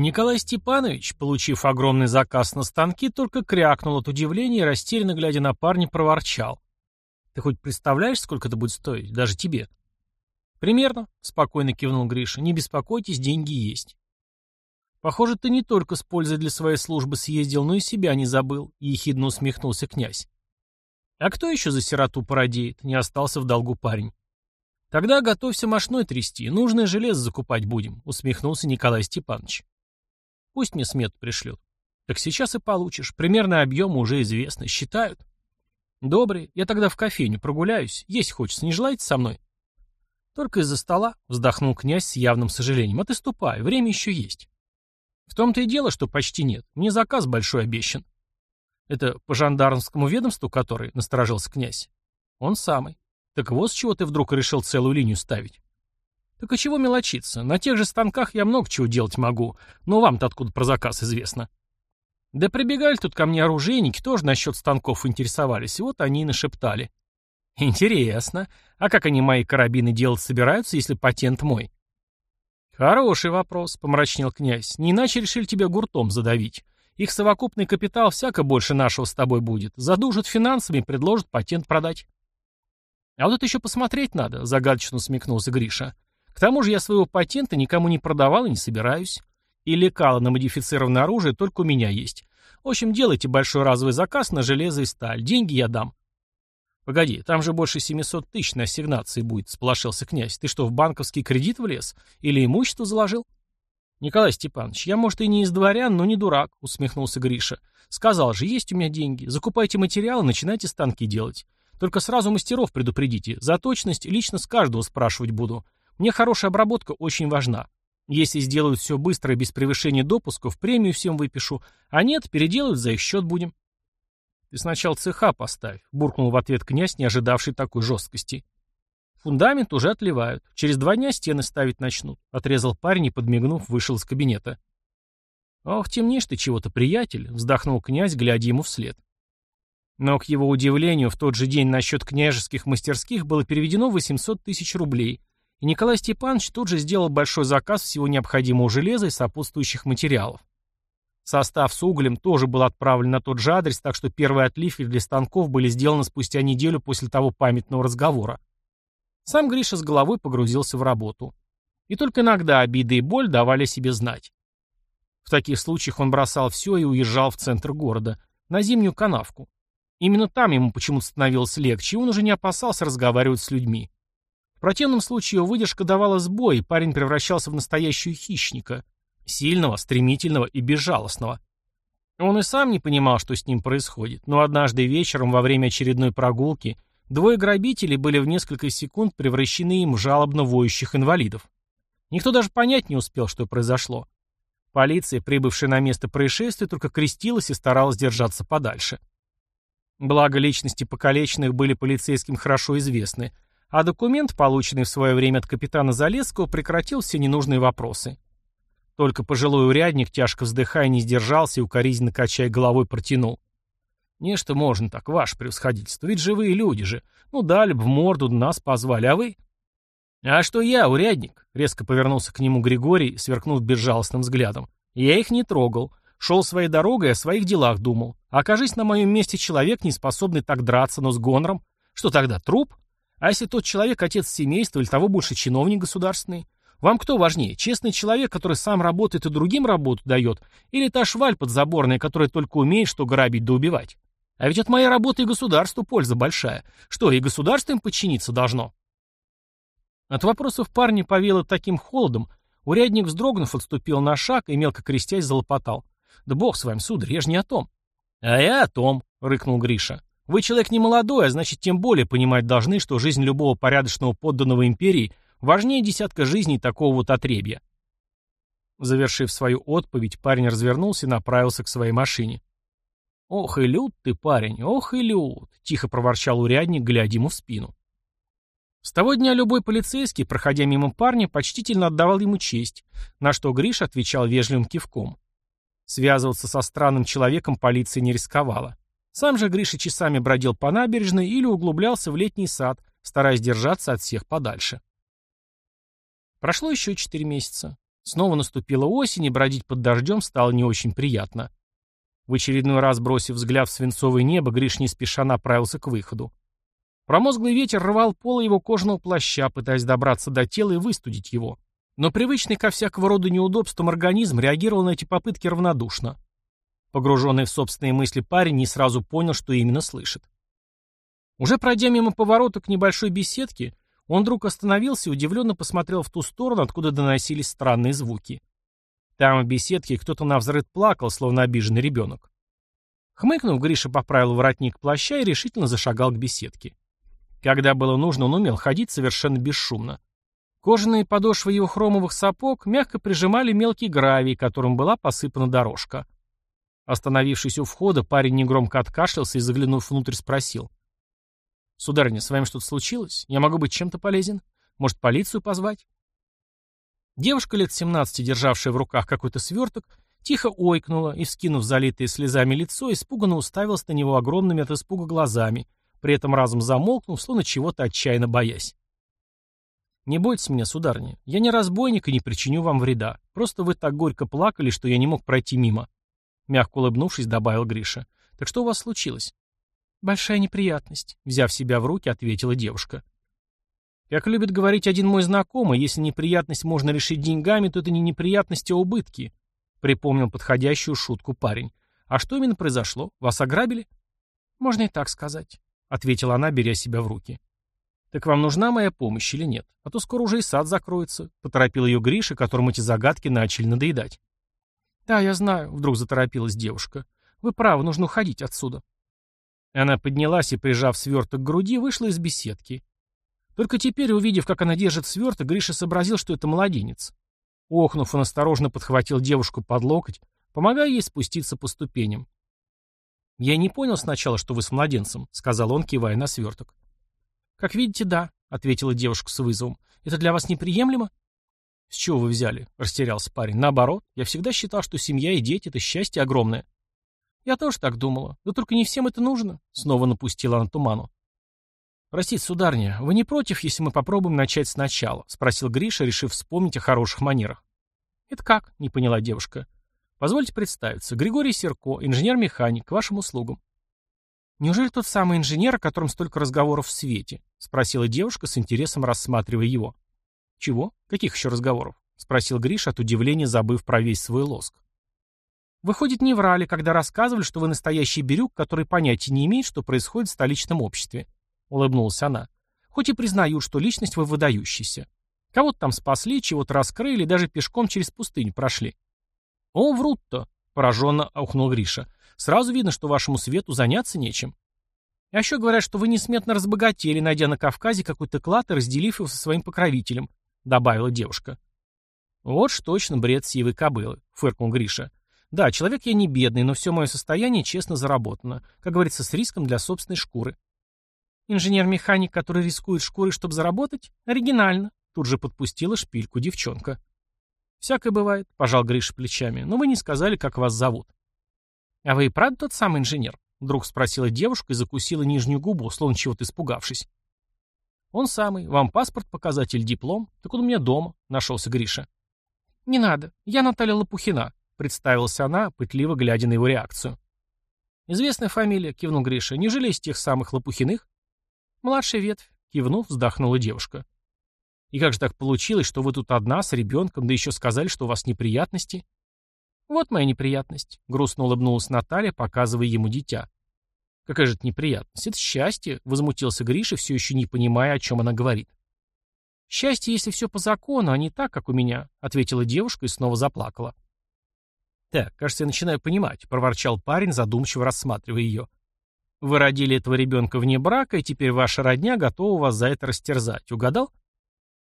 Николай Степанович, получив огромный заказ на станки, только крякнул от удивления и, растерянно глядя на парня, проворчал. «Ты хоть представляешь, сколько это будет стоить? Даже тебе?» «Примерно», — спокойно кивнул Гриша. «Не беспокойтесь, деньги есть». «Похоже, ты не только с пользой для своей службы съездил, но и себя не забыл», — ехидно усмехнулся князь. «А кто еще за сироту породеет?» — не остался в долгу парень. «Тогда готовься мошной трясти, нужное железо закупать будем», — усмехнулся Николай Степанович. Пусть мне смету пришлют. Так сейчас и получишь. Примерные объемы уже известны. Считают. Добрый. Я тогда в кофейню прогуляюсь. Есть хочется. Не желаете со мной? Только из-за стола, вздохнул князь с явным сожалением. А ты ступай. Время еще есть. В том-то и дело, что почти нет. Мне заказ большой обещан. Это по жандармскому ведомству который, насторожился князь. Он самый. Так вот с чего ты вдруг решил целую линию ставить. Так и чего мелочиться? На тех же станках я много чего делать могу. Но вам-то откуда про заказ известно? Да прибегали тут ко мне оружейники, тоже насчет станков интересовались. Вот они и нашептали. Интересно. А как они мои карабины делать собираются, если патент мой? Хороший вопрос, помрачнел князь. Не иначе решили тебя гуртом задавить. Их совокупный капитал всяко больше нашего с тобой будет. Задужат финансами, предложат патент продать. А вот это еще посмотреть надо, загадочно усмехнулся Гриша. К тому же я своего патента никому не продавал и не собираюсь. И лекала на модифицированное оружие только у меня есть. В общем, делайте большой разовый заказ на железо и сталь. Деньги я дам. Погоди, там же больше 700 тысяч на ассигнации будет, сплошился князь. Ты что, в банковский кредит влез? Или имущество заложил? Николай Степанович, я, может, и не из дворян, но не дурак, усмехнулся Гриша. Сказал же, есть у меня деньги. Закупайте материалы, начинайте станки делать. Только сразу мастеров предупредите. За точность лично с каждого спрашивать буду. Мне хорошая обработка очень важна. Если сделают все быстро и без превышения допусков, премию всем выпишу, а нет, переделают, за их счет будем. Ты сначала цеха поставь, буркнул в ответ князь, не ожидавший такой жесткости. Фундамент уже отливают. Через два дня стены ставить начнут. Отрезал парень и, подмигнув, вышел из кабинета. Ох, темнишь ты чего-то, приятель, вздохнул князь, глядя ему вслед. Но, к его удивлению, в тот же день на счет княжеских мастерских было переведено 800 тысяч рублей, и Николай Степанович тут же сделал большой заказ всего необходимого железа и сопутствующих материалов. Состав с углем тоже был отправлен на тот же адрес, так что первые отливки для станков были сделаны спустя неделю после того памятного разговора. Сам Гриша с головой погрузился в работу. И только иногда обиды и боль давали себе знать. В таких случаях он бросал все и уезжал в центр города, на зимнюю канавку. Именно там ему почему-то становилось легче, и он уже не опасался разговаривать с людьми. В противном случае его выдержка давала сбой, и парень превращался в настоящего хищника. Сильного, стремительного и безжалостного. Он и сам не понимал, что с ним происходит, но однажды вечером во время очередной прогулки двое грабителей были в несколько секунд превращены им в жалобно воющих инвалидов. Никто даже понять не успел, что произошло. Полиция, прибывшая на место происшествия, только крестилась и старалась держаться подальше. Благо личности покалеченных были полицейским хорошо известны – а документ, полученный в свое время от капитана Залесского, прекратил все ненужные вопросы. Только пожилой урядник, тяжко вздыхая, не сдержался и укоризненно качая головой протянул. «Нечто можно так, ваше превосходительство, ведь живые люди же. Ну, дали бы в морду, нас позвали, а вы...» «А что я, урядник?» — резко повернулся к нему Григорий, сверкнув безжалостным взглядом. «Я их не трогал. Шел своей дорогой, о своих делах думал. Окажись на моем месте человек, не способный так драться, но с гонором. Что тогда, труп? А если тот человек отец семейства или того больше чиновник государственный? Вам кто важнее, честный человек, который сам работает и другим работу дает, или та шваль подзаборная, которая только умеет что грабить да убивать? А ведь от моей работы и государству польза большая. Что, и государство им подчиниться должно? От вопросов парня повело таким холодом, урядник, вздрогнув, отступил на шаг и, мелко крестясь, залопотал. «Да бог с вами, сударь, я же не о том». «А я о том», — рыкнул Гриша. Вы человек не молодой, а значит тем более понимать должны, что жизнь любого порядочного подданного империи важнее десятка жизней такого вот отребья. Завершив свою отповедь, парень развернулся и направился к своей машине. «Ох и лют ты, парень, ох и лют!» — тихо проворчал урядник, глядя ему в спину. С того дня любой полицейский, проходя мимо парня, почтительно отдавал ему честь, на что Гриш отвечал вежливым кивком. Связываться со странным человеком полиция не рисковала. Сам же Гриша часами бродил по набережной или углублялся в летний сад, стараясь держаться от всех подальше. Прошло еще четыре месяца. Снова наступила осень, и бродить под дождем стало не очень приятно. В очередной раз, бросив взгляд в свинцовое небо, Гриш не спеша направился к выходу. Промозглый ветер рвал полы его кожаного плаща, пытаясь добраться до тела и выстудить его. Но привычный ко всякого рода неудобствам организм реагировал на эти попытки равнодушно. Погруженный в собственные мысли парень не сразу понял, что именно слышит. Уже пройдя мимо поворота к небольшой беседке, он вдруг остановился и удивленно посмотрел в ту сторону, откуда доносились странные звуки. Там в беседке кто-то навзрыд плакал, словно обиженный ребенок. Хмыкнув, Гриша поправил воротник плаща и решительно зашагал к беседке. Когда было нужно, он умел ходить совершенно бесшумно. Кожаные подошвы его хромовых сапог мягко прижимали мелкий гравий, которым была посыпана дорожка. Остановившись у входа, парень негромко откашлялся и, заглянув внутрь, спросил. «Сударыня, с вами что-то случилось? Я могу быть чем-то полезен? Может, полицию позвать?» Девушка лет 17, державшая в руках какой-то сверток, тихо ойкнула и, вскинув залитое слезами лицо, испуганно уставилась на него огромными от испуга глазами, при этом разом замолкнув, словно чего-то отчаянно боясь. «Не бойтесь меня, сударыня. Я не разбойник и не причиню вам вреда. Просто вы так горько плакали, что я не мог пройти мимо». Мягко улыбнувшись, добавил Гриша. «Так что у вас случилось?» «Большая неприятность», — взяв себя в руки, ответила девушка. «Как любит говорить один мой знакомый, если неприятность можно решить деньгами, то это не неприятности, а убытки», — припомнил подходящую шутку парень. «А что именно произошло? Вас ограбили?» «Можно и так сказать», — ответила она, беря себя в руки. «Так вам нужна моя помощь или нет? А то скоро уже и сад закроется», — поторопил ее Гриша, которому эти загадки начали надоедать. «Да, я знаю», — вдруг заторопилась девушка. «Вы правы, нужно уходить отсюда». Она поднялась и, прижав сверток к груди, вышла из беседки. Только теперь, увидев, как она держит сверток, Гриша сообразил, что это младенец. Охнув, он осторожно подхватил девушку под локоть, помогая ей спуститься по ступеням. «Я не понял сначала, что вы с младенцем», — сказал он, кивая на сверток. «Как видите, да», — ответила девушка с вызовом. «Это для вас неприемлемо?» «С чего вы взяли?» — растерялся парень. «Наоборот, я всегда считал, что семья и дети — это счастье огромное». «Я тоже так думала. Да только не всем это нужно», — снова напустила на туману. «Простите, сударня, вы не против, если мы попробуем начать сначала?» — спросил Гриша, решив вспомнить о хороших манерах. «Это как?» — не поняла девушка. «Позвольте представиться. Григорий Серко, инженер-механик, к вашим услугам». «Неужели тот самый инженер, о котором столько разговоров в свете?» — спросила девушка с интересом, рассматривая его. «Чего? Каких еще разговоров?» — спросил Гриша от удивления, забыв про весь свой лоск. Выходит, не врали, когда рассказывали, что вы настоящий бирюк, который понятия не имеет, что происходит в столичном обществе. Улыбнулась она. Хоть и признают, что личность вы выдающаяся. Кого-то там спасли, чего-то раскрыли, даже пешком через пустыню прошли. О, врут-то, пораженно ухнул Гриша. Сразу видно, что вашему свету заняться нечем. А еще говорят, что вы несметно разбогатели, найдя на Кавказе какой-то клад и разделив его со своим покровителем, добавила девушка. Вот ж точно бред сивой кобылы, фыркнул Гриша. Да, человек я не бедный, но все мое состояние честно заработано, как говорится, с риском для собственной шкуры. Инженер-механик, который рискует шкурой, чтобы заработать? Оригинально. Тут же подпустила шпильку девчонка. «Всякое бывает», — пожал Гриша плечами, — «но вы не сказали, как вас зовут». «А вы и правда тот самый инженер?» — вдруг спросила девушка и закусила нижнюю губу, словно чего-то испугавшись. «Он самый. Вам паспорт показать или диплом? Так он у меня дома», — нашелся Гриша. «Не надо. Я Наталья Лопухина», Представилась она, пытливо глядя на его реакцию. «Известная фамилия», — кивнул Гриша. «Неужели из тех самых Лопухиных?» «Младшая ветвь», — кивнув, вздохнула девушка. «И как же так получилось, что вы тут одна, с ребенком, да еще сказали, что у вас неприятности?» «Вот моя неприятность», — грустно улыбнулась Наталья, показывая ему дитя. «Какая же это неприятность? Это счастье», — возмутился Гриша, все еще не понимая, о чем она говорит. «Счастье, если все по закону, а не так, как у меня», — ответила девушка и снова заплакала. «Так, кажется, я начинаю понимать», — проворчал парень, задумчиво рассматривая ее. «Вы родили этого ребенка вне брака, и теперь ваша родня готова вас за это растерзать. Угадал?»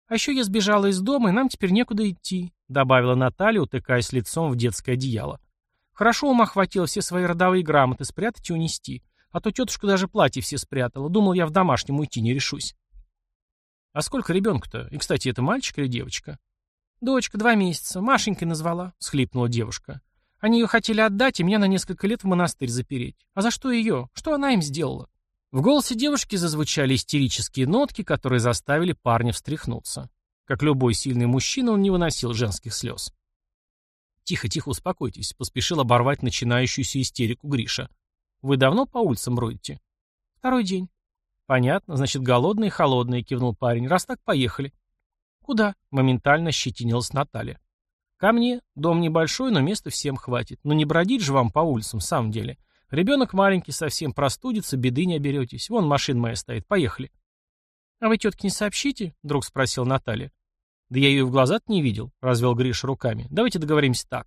«А еще я сбежала из дома, и нам теперь некуда идти», — добавила Наталья, утыкаясь лицом в детское одеяло. «Хорошо ума хватило все свои родовые грамоты спрятать и унести. А то тетушка даже платье все спрятала. Думал, я в домашнем уйти не решусь». «А сколько ребенку-то? И, кстати, это мальчик или девочка?» «Дочка, два месяца. Машенькой назвала», — схлипнула девушка. Они ее хотели отдать и меня на несколько лет в монастырь запереть. А за что ее? Что она им сделала? В голосе девушки зазвучали истерические нотки, которые заставили парня встряхнуться. Как любой сильный мужчина, он не выносил женских слез. «Тихо, тихо, успокойтесь», — поспешил оборвать начинающуюся истерику Гриша. «Вы давно по улицам бродите?» «Второй день». «Понятно, значит, голодные и холодные», — кивнул парень. «Раз так, поехали». «Куда?» — моментально щетинилась Наталья. «Ко мне. Дом небольшой, но места всем хватит. Но не бродить же вам по улицам, в самом деле. Ребенок маленький, совсем простудится, беды не оберетесь. Вон машина моя стоит. Поехали». «А вы тетке не сообщите?» — вдруг спросил Наталья. «Да я ее в глаза не видел», — развел Гриш руками. «Давайте договоримся так.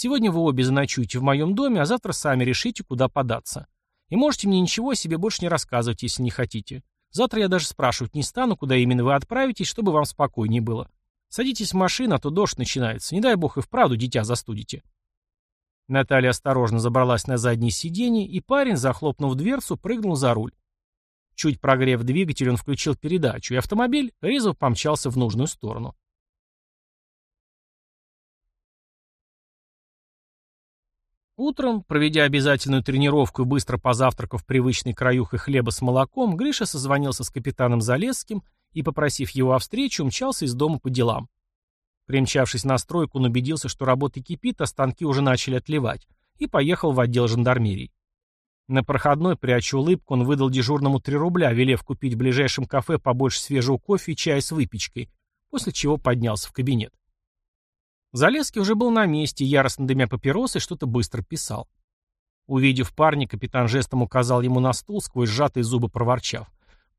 Сегодня вы обе заночуете в моем доме, а завтра сами решите, куда податься. И можете мне ничего о себе больше не рассказывать, если не хотите. Завтра я даже спрашивать не стану, куда именно вы отправитесь, чтобы вам спокойнее было. Садитесь в машину, а то дождь начинается. Не дай бог и вправду дитя застудите». Наталья осторожно забралась на заднее сиденье, и парень, захлопнув дверцу, прыгнул за руль. Чуть прогрев двигатель, он включил передачу, и автомобиль резво помчался в нужную сторону. Утром, проведя обязательную тренировку и быстро позавтракав привычной краюхой хлеба с молоком, Гриша созвонился с капитаном Залесским и, попросив его о встрече, умчался из дома по делам. Примчавшись на стройку, он убедился, что работа кипит, а станки уже начали отливать, и поехал в отдел жандармерии. На проходной, пряча улыбку, он выдал дежурному 3 рубля, велев купить в ближайшем кафе побольше свежего кофе и чая с выпечкой, после чего поднялся в кабинет. Залезский уже был на месте, яростно дымя папиросы, что-то быстро писал. Увидев парня, капитан жестом указал ему на стул, сквозь сжатые зубы проворчав.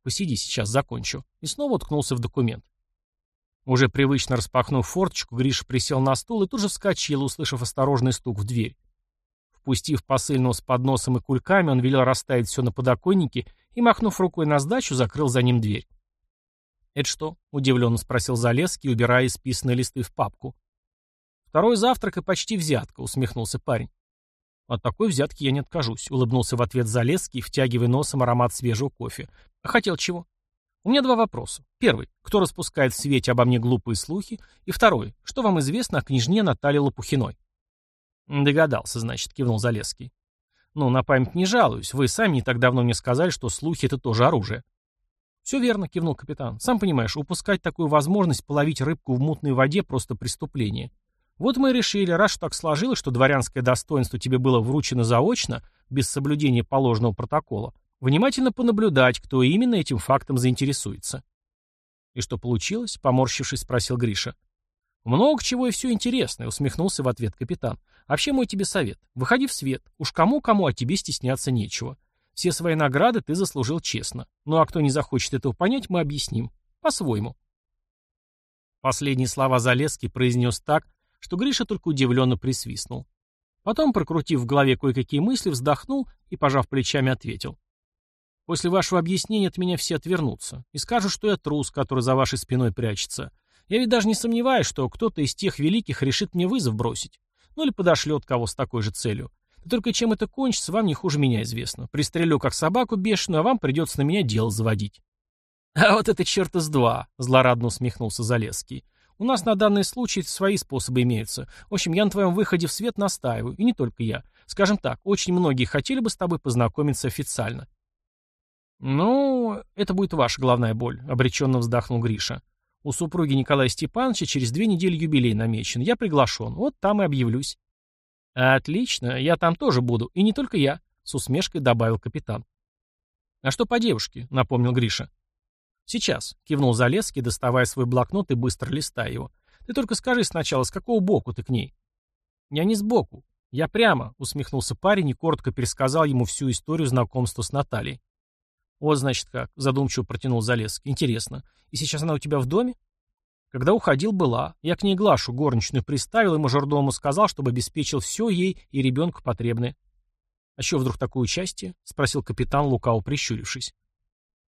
«Посиди, сейчас закончу». И снова уткнулся в документ. Уже привычно распахнув форточку, Гриша присел на стул и тут же вскочил, услышав осторожный стук в дверь. Впустив посыльного с подносом и кульками, он велел расставить все на подоконнике и, махнув рукой на сдачу, закрыл за ним дверь. «Это что?» — удивленно спросил Залесский, убирая исписанные листы в папку. «Второй завтрак и почти взятка», — усмехнулся парень. «От такой взятки я не откажусь», — улыбнулся в ответ Залесский, втягивая носом аромат свежего кофе. «А хотел чего?» «У меня два вопроса. Первый. Кто распускает в свете обо мне глупые слухи? И второй. Что вам известно о княжне Наталье Лопухиной?» «Догадался, значит», — кивнул Залесский. «Ну, на память не жалуюсь. Вы сами не так давно мне сказали, что слухи — это тоже оружие». «Все верно», — кивнул капитан. «Сам понимаешь, упускать такую возможность половить рыбку в мутной воде — просто преступление. Вот мы и решили, раз что так сложилось, что дворянское достоинство тебе было вручено заочно, без соблюдения положенного протокола, внимательно понаблюдать, кто именно этим фактом заинтересуется». «И что получилось?» — поморщившись, спросил Гриша. «Много чего и все интересное», — усмехнулся в ответ капитан. Вообще мой тебе совет. Выходи в свет. Уж кому-кому, а тебе стесняться нечего. Все свои награды ты заслужил честно. Ну а кто не захочет этого понять, мы объясним. По-своему. Последние слова Залесский произнес так, что Гриша только удивленно присвистнул. Потом, прокрутив в голове кое-какие мысли, вздохнул и, пожав плечами, ответил. «После вашего объяснения от меня все отвернутся и скажут, что я трус, который за вашей спиной прячется. Я ведь даже не сомневаюсь, что кто-то из тех великих решит мне вызов бросить. Ну или подошлет кого с такой же целью. Да только чем это кончится, вам не хуже меня известно. Пристрелю как собаку бешеную, а вам придется на меня дело заводить. А вот это черт из два, злорадно усмехнулся Залесский. У нас на данный случай свои способы имеются. В общем, я на твоем выходе в свет настаиваю, и не только я. Скажем так, очень многие хотели бы с тобой познакомиться официально. «Ну, это будет ваша головная боль», — обреченно вздохнул Гриша. У супруги Николая Степановича через две недели юбилей намечен. Я приглашен. Вот там и объявлюсь. Отлично, я там тоже буду. И не только я, с усмешкой добавил капитан. А что по девушке? Напомнил Гриша. Сейчас, кивнул Залесский, доставая свой блокнот и быстро листая его. Ты только скажи сначала, с какого боку ты к ней? Я не сбоку. Я прямо, усмехнулся парень и коротко пересказал ему всю историю знакомства с Натальей. «Вот, значит, как», — задумчиво протянул Залесский. «Интересно. И сейчас она у тебя в доме?» Когда уходил, была. Я к ней Глашу горничную приставил, и мажордому сказал, чтобы обеспечил все ей и ребенку потребное. «А что вдруг такое участие?» — спросил капитан, лукаво прищурившись.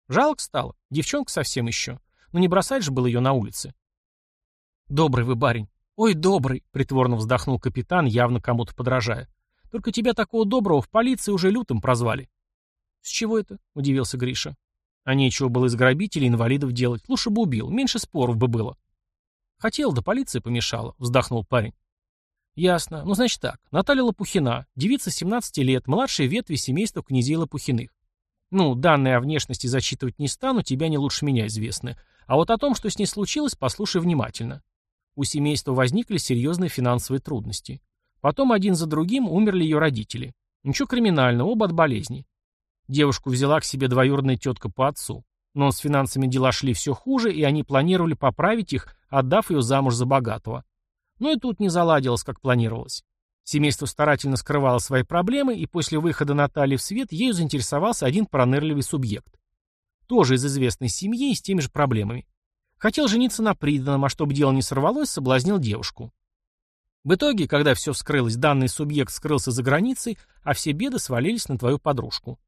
Жалко стало. Девчонка совсем еще. Но не бросать же было ее на улице. «Добрый вы барин. Ой, добрый!» — притворно вздохнул капитан, явно кому-то подражая. «Только тебя такого доброго в полиции уже лютым прозвали». «С чего это?» — удивился Гриша. «А нечего было из грабителей инвалидов делать. Лучше бы убил, меньше споров бы было». «Хотел, да полиция помешала», — вздохнул парень. «Ясно. Ну, значит так. Наталья Лопухина, девица 17 лет, младшая ветви семейства князей Лопухиных. Ну, данные о внешности зачитывать не стану, тебя не лучше меня известны. А вот о том, что с ней случилось, послушай внимательно. У семейства возникли серьезные финансовые трудности. Потом один за другим умерли ее родители. Ничего криминального, оба от болезни. Девушку взяла к себе двоюродная тетка по отцу. Но с финансами дела шли все хуже, и они планировали поправить их, отдав ее замуж за богатого. Но и тут не заладилось, как планировалось. Семейство старательно скрывало свои проблемы, и после выхода Натальи в свет ею заинтересовался один пронырливый субъект. Тоже из известной семьи и с теми же проблемами. Хотел жениться на приданном, а чтобы дело не сорвалось, соблазнил девушку. В итоге, когда все вскрылось, данный субъект скрылся за границей, а все беды свалились на твою подружку.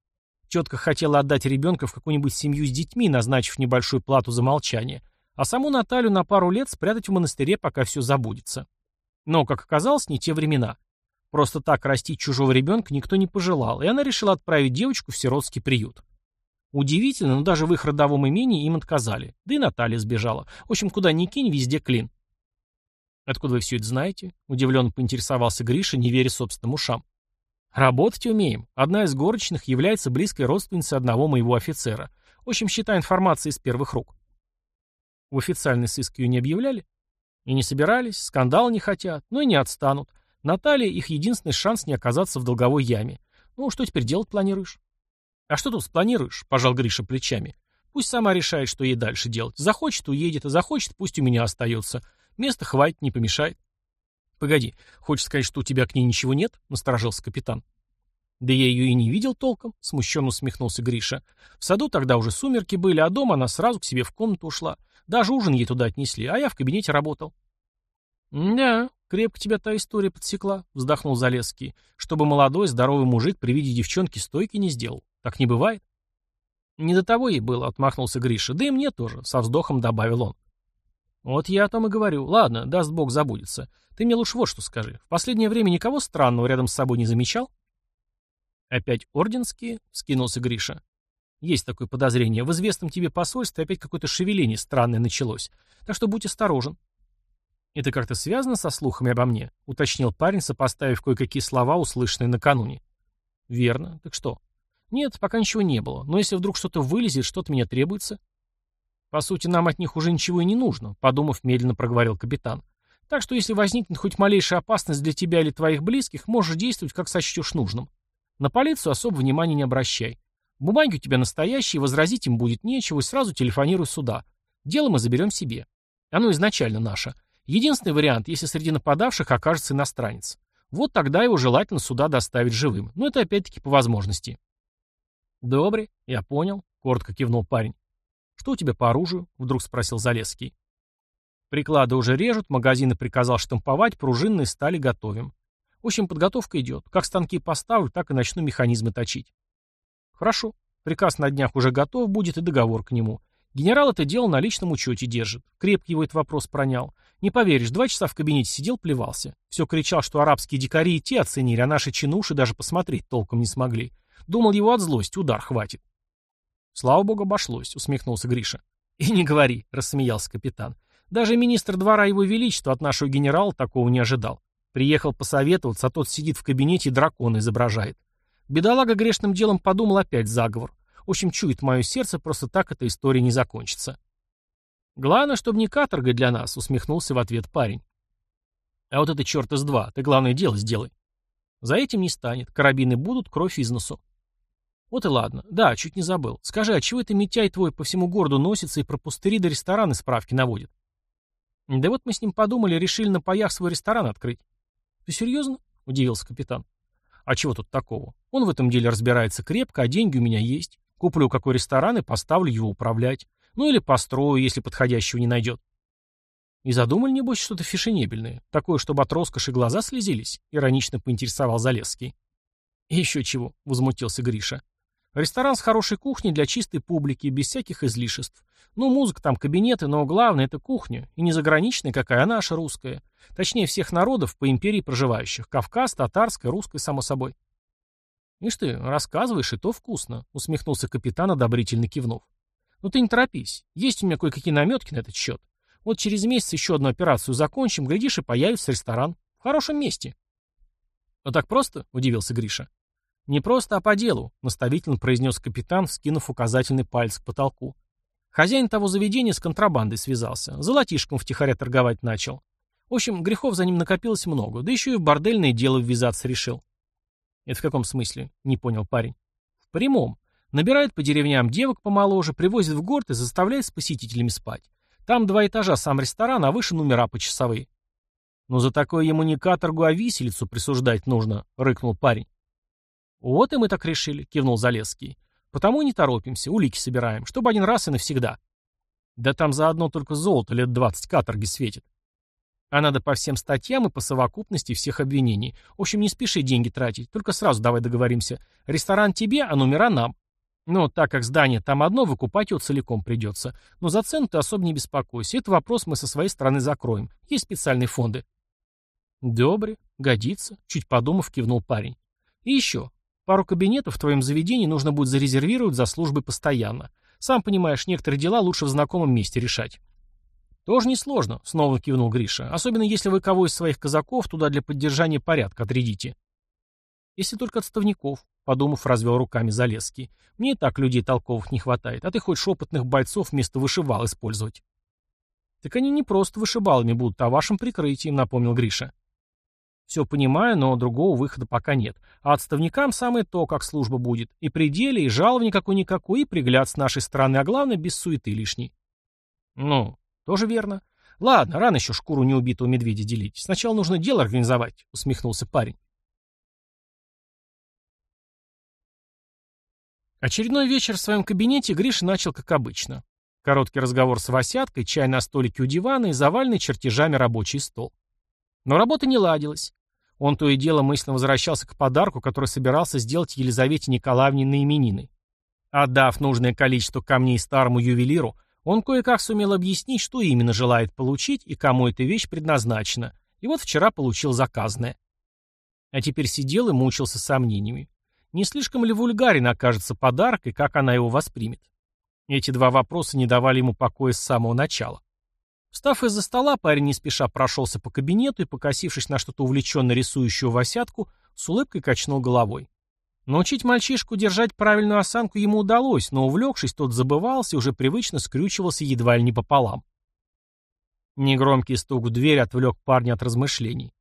Тетка хотела отдать ребенка в какую-нибудь семью с детьми, назначив небольшую плату за молчание, а саму Наталью на пару лет спрятать в монастыре, пока все забудется. Но, как оказалось, не те времена. Просто так растить чужого ребенка никто не пожелал, и она решила отправить девочку в сиротский приют. Удивительно, но даже в их родовом имении им отказали. Да и Наталья сбежала. В общем, куда ни кинь, везде клин. «Откуда вы все это знаете?» — удивленно поинтересовался Гриша, не веря собственным ушам. «Работать умеем. Одна из горочных является близкой родственницей одного моего офицера. В общем, считай информацией из первых рук». В официальный сыск ее не объявляли? И не собирались, скандал не хотят, но и не отстанут. Наталья — их единственный шанс не оказаться в долговой яме. Ну, что теперь делать планируешь? А что тут спланируешь? Пожал Гриша плечами. Пусть сама решает, что ей дальше делать. Захочет — уедет, а захочет — пусть у меня остается. Места хватит, не помешает. Погоди, хочешь сказать, что у тебя к ней ничего нет? Насторожился капитан. Да я ее и не видел толком, смущенно усмехнулся Гриша. В саду тогда уже сумерки были, а дома она сразу к себе в комнату ушла. Даже ужин ей туда отнесли, а я в кабинете работал. «Да, крепко тебя та история подсекла», — вздохнул Залесский, чтобы молодой, здоровый мужик при виде девчонки стойки не сделал. Так не бывает. «Не до того ей было», — отмахнулся Гриша. «Да и мне тоже», — со вздохом добавил он. «Вот я о том и говорю. Ладно, даст бог забудется. Ты мне лучше вот что скажи. В последнее время никого странного рядом с собой не замечал?» «Опять орденские?» — скинулся Гриша. «Есть такое подозрение. В известном тебе посольстве опять какое-то шевеление странное началось. Так что будь осторожен. «Это как-то связано со слухами обо мне?» — уточнил парень, сопоставив кое-какие слова, услышанные накануне. «Верно. Так что?» «Нет, пока ничего не было. Но если вдруг что-то вылезет, что-то меня требуется?» «По сути, нам от них уже ничего и не нужно», — подумав, медленно проговорил капитан. «Так что если возникнет хоть малейшая опасность для тебя или твоих близких, можешь действовать, как сочтешь нужным. На полицию особо внимания не обращай. Бумаги у тебя настоящие, возразить им будет нечего, и сразу телефонируй сюда. Дело мы заберем себе. Оно изначально наше. Единственный вариант, если среди нападавших окажется иностранец. Вот тогда его желательно сюда доставить живым. Но это опять-таки по возможности. «Добре, я понял», — коротко кивнул парень. «Что у тебя по оружию?» — вдруг спросил Залесский. «Приклады уже режут, магазины приказал штамповать, пружинные стали готовим. В общем, подготовка идет. Как станки поставлю, так и начну механизмы точить». «Хорошо. Приказ на днях уже готов будет и договор к нему. Генерал это дело на личном учете держит. Крепко его этот вопрос пронял. Не поверишь, два часа в кабинете сидел, плевался. Все кричал, что арабские дикари и те оценили, а наши чинуши даже посмотреть толком не смогли. Думал, его от злости удар хватит. Слава богу, обошлось, усмехнулся Гриша. И не говори, рассмеялся капитан. Даже министр двора его величества от нашего генерала такого не ожидал. Приехал посоветоваться, а тот сидит в кабинете и дракона изображает. Бедолага грешным делом подумал опять заговор. В общем, чует мое сердце, просто так эта история не закончится. «Главное, чтобы не каторга для нас», — усмехнулся в ответ парень. «А вот это черт из два, ты главное дело сделай». «За этим не станет, карабины будут, кровь из носу». «Вот и ладно. Да, чуть не забыл. Скажи, а чего это Митяй твой по всему городу носится и про пустыри до рестораны справки наводит?» «Да вот мы с ним подумали, решили на паях свой ресторан открыть». «Ты серьезно?» — удивился капитан. «А чего тут такого? Он в этом деле разбирается крепко, а деньги у меня есть. Куплю какой ресторан и поставлю его управлять. Ну или построю, если подходящего не найдет. И задумали, небось, что-то фешенебельное. Такое, чтобы от роскоши глаза слезились, иронично поинтересовал Залесский. И еще чего, возмутился Гриша. Ресторан с хорошей кухней для чистой публики, без всяких излишеств. Ну, музыка там, кабинеты, но главное — это кухня. И не заграничная какая, а наша русская. Точнее, всех народов по империи проживающих. Кавказ, татарская, русская, само собой. «Ишь ты, рассказываешь, и то вкусно», — усмехнулся капитан, одобрительно кивнув. «Ну ты не торопись. Есть у меня кое-какие наметки на этот счет. Вот через месяц еще одну операцию закончим, глядишь, и появится ресторан. В хорошем месте». «Вот так просто?» — удивился Гриша. «Не просто, а по делу», — наставительно произнес капитан, скинув указательный палец к потолку. Хозяин того заведения с контрабандой связался, золотишком втихаря торговать начал. В общем, грехов за ним накопилось много, да еще и в бордельное дело ввязаться решил. Это в каком смысле? Не понял парень. В прямом. Набирает по деревням девок помоложе, привозит в город и заставляет с посетителями спать. Там два этажа сам ресторан, а выше номера почасовые. «Но за такое ему не каторгу, а виселицу присуждать нужно», — рыкнул парень. «Вот и мы так решили», — кивнул Залесский. «Потому не торопимся, улики собираем, чтобы один раз и навсегда». «Да там заодно только золото лет двадцать каторги светит». «А надо по всем статьям и по совокупности всех обвинений. В общем, не спеши деньги тратить, только сразу давай договоримся. Ресторан тебе, а номера нам. Но так как здание там одно, выкупать его целиком придется. Но за цену ты особо не беспокойся. Этот вопрос мы со своей стороны закроем. Есть специальные фонды». «Добре, годится», — чуть подумав, кивнул парень. «И еще. Пару кабинетов в твоем заведении нужно будет зарезервировать за службой постоянно. Сам понимаешь, некоторые дела лучше в знакомом месте решать». «Тоже несложно», — снова кивнул Гриша. «Особенно если вы кого из своих казаков туда для поддержания порядка отрядите». «Если только отставников», — подумав, развел руками Залесский. «Мне и так людей толковых не хватает, а ты хочешь опытных бойцов вместо вышибал использовать». «Так они не просто вышибалами будут, а вашим прикрытием», — напомнил Гриша. Все понимаю, но другого выхода пока нет. А отставникам самое то, как служба будет. И пределе, и жалование какой-никакой, и пригляд с нашей стороны, а главное, без суеты лишней. Ну, тоже верно. Ладно, рано еще шкуру неубитого медведя делить. Сначала нужно дело организовать, усмехнулся парень. Очередной вечер в своем кабинете Гриша начал как обычно. Короткий разговор с Васяткой, чай на столике у дивана и заваленный чертежами рабочий стол. Но работа не ладилась. Он то и дело мысленно возвращался к подарку, который собирался сделать Елизавете Николаевне на именины. Отдав нужное количество камней старому ювелиру, он кое-как сумел объяснить, что именно желает получить и кому эта вещь предназначена, и вот вчера получил заказанное. А теперь сидел и мучился сомнениями. Не слишком ли вульгарен окажется подарок и как она его воспримет? Эти два вопроса не давали ему покоя с самого начала. Встав из-за стола, парень не спеша прошелся по кабинету и, покосившись на что-то увлеченно рисующую Васятку, с улыбкой качнул головой. Научить мальчишку держать правильную осанку ему удалось, но, увлекшись, тот забывался и уже привычно скрючивался едва ли не пополам. Негромкий стук в дверь отвлек парня от размышлений.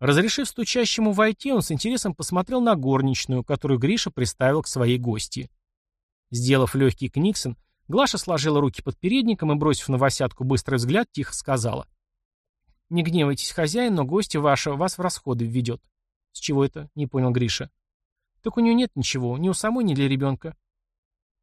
Разрешив стучащему войти, он с интересом посмотрел на горничную, которую Гриша приставил к своей гости. Сделав легкий книксон, Глаша сложила руки под передником и, бросив на Васятку быстрый взгляд, тихо сказала. «Не гневайтесь, хозяин, но гостья ваша вас в расходы введет». «С чего это?» — не понял Гриша. «Так у нее нет ничего, ни у самой, ни для ребенка».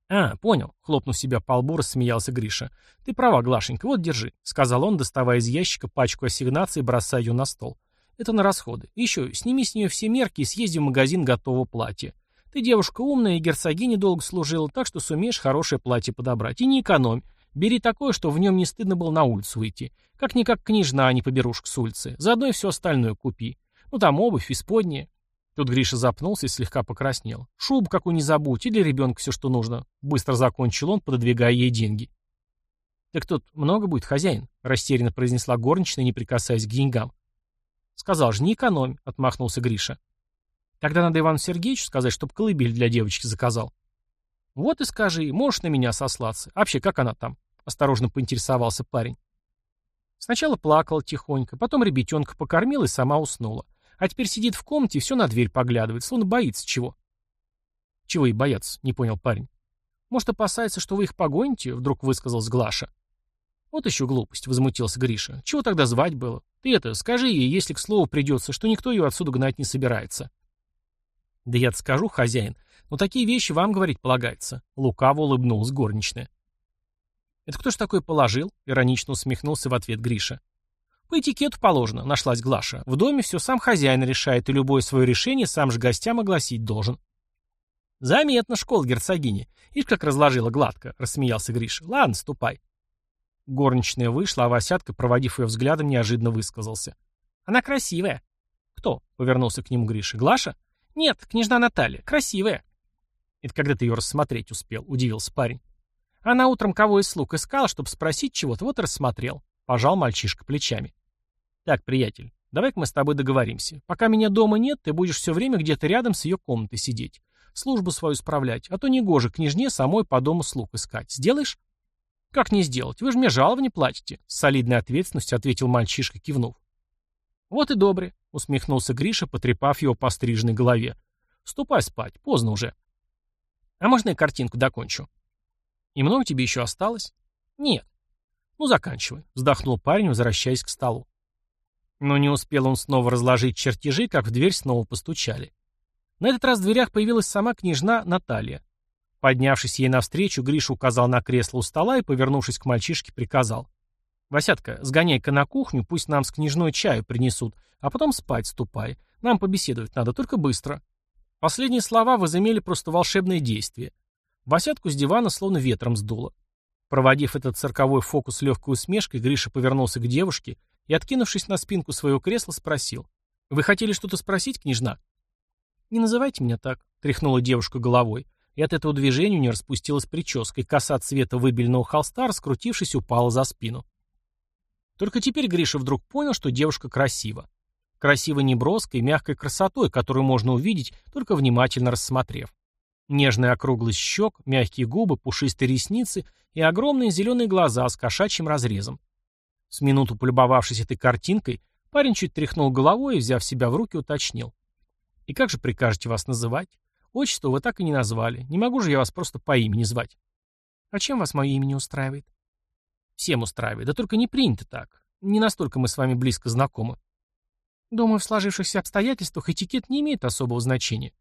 «А, понял», — хлопнув себя по лбу, рассмеялся Гриша. «Ты права, Глашенька, вот держи», — сказал он, доставая из ящика пачку ассигнаций и бросая ее на стол. «Это на расходы. Еще, сними с нее все мерки и съезди в магазин готового платья. Ты девушка умная и герцогине долго служила, так что сумеешь хорошее платье подобрать. И не экономь. Бери такое, что в нем не стыдно было на улицу выйти. Как-никак княжна, а не поберушка с улицы. Заодно и все остальное купи. Ну там обувь, исподние. Тут Гриша запнулся и слегка покраснел. Шубу какую не забудь, и для ребенка все, что нужно. Быстро закончил он, пододвигая ей деньги. «Так тут много будет, хозяин?» — растерянно произнесла горничная, не прикасаясь к деньгам. «Сказал же, не экономь», — отмахнулся Гриша. Тогда надо Ивану Сергеевичу сказать, чтоб колыбель для девочки заказал. Вот и скажи, можешь на меня сослаться. вообще, как она там? Осторожно поинтересовался парень. Сначала плакала тихонько, потом ребятенка покормила и сама уснула. А теперь сидит в комнате и все на дверь поглядывает, словно боится чего. Чего и бояться, не понял парень. Может, опасается, что вы их погоните, вдруг высказалась Глаша. Вот еще глупость, возмутился Гриша. Чего тогда звать было? Ты это, скажи ей, если к слову придется, что никто ее отсюда гнать не собирается. «Да я-то скажу, хозяин, но такие вещи вам говорить полагается», — лукаво улыбнулась горничная. «Это кто ж такой положил?» — иронично усмехнулся в ответ Гриша. «По этикету положено», — нашлась Глаша. «В доме все сам хозяин решает, и любое свое решение сам же гостям огласить должен». «Заметно, школа герцогини. Ишь, как разложила гладко», — рассмеялся Гриша. «Ладно, ступай». Горничная вышла, а Васятка, проводив ее взглядом, неожиданно высказался. «Она красивая». «Кто?» — повернулся к нему Гриша. «Глаша?» «Нет, княжна Наталья. Красивая». «Это когда ты ее рассмотреть успел?» — удивился парень. Она утром кого из слуг искала, чтобы спросить чего-то, вот и рассмотрел. Пожал мальчишка плечами. «Так, приятель, давай-ка мы с тобой договоримся. Пока меня дома нет, ты будешь все время где-то рядом с ее комнатой сидеть. Службу свою справлять, а то не гоже княжне самой по дому слуг искать. Сделаешь?» «Как не сделать? Вы же мне жалование платите», — с солидной ответственностью ответил мальчишка, кивнув. «Вот и добре», — усмехнулся Гриша, потрепав его по стрижной голове. «Ступай спать, поздно уже». «А можно я картинку докончу?» «И много тебе еще осталось?» «Нет». «Ну, заканчивай», — вздохнул парень, возвращаясь к столу. Но не успел он снова разложить чертежи, как в дверь снова постучали. На этот раз в дверях появилась сама княжна Наталья. Поднявшись ей навстречу, Гриша указал на кресло у стола и, повернувшись к мальчишке, приказал. «Васятка, сгоняй-ка на кухню, пусть нам с княжной чаю принесут, а потом спать ступай. Нам побеседовать надо, только быстро». Последние слова возымели просто волшебное действие. Васятку с дивана словно ветром сдуло. Проводив этот цирковой фокус легкой усмешкой, Гриша повернулся к девушке и, откинувшись на спинку своего кресла, спросил. «Вы хотели что-то спросить, княжна?» «Не называйте меня так», — тряхнула девушка головой, и от этого движения у нее распустилась прическа, и коса цвета выбеленного холста, раскрутившись, упала за спину. Только теперь Гриша вдруг понял, что девушка красива. Красиво неброской, мягкой красотой, которую можно увидеть, только внимательно рассмотрев. Нежная округлость щек, мягкие губы, пушистые ресницы и огромные зеленые глаза с кошачьим разрезом. С минуту полюбовавшись этой картинкой, парень чуть тряхнул головой и, взяв себя в руки, уточнил. «И как же прикажете вас называть? Отчество вы так и не назвали. Не могу же я вас просто по имени звать». «А чем вас мое имя не устраивает?» «Всем устраивает. Да только не принято так. Не настолько мы с вами близко знакомы». «Думаю, в сложившихся обстоятельствах этикет не имеет особого значения».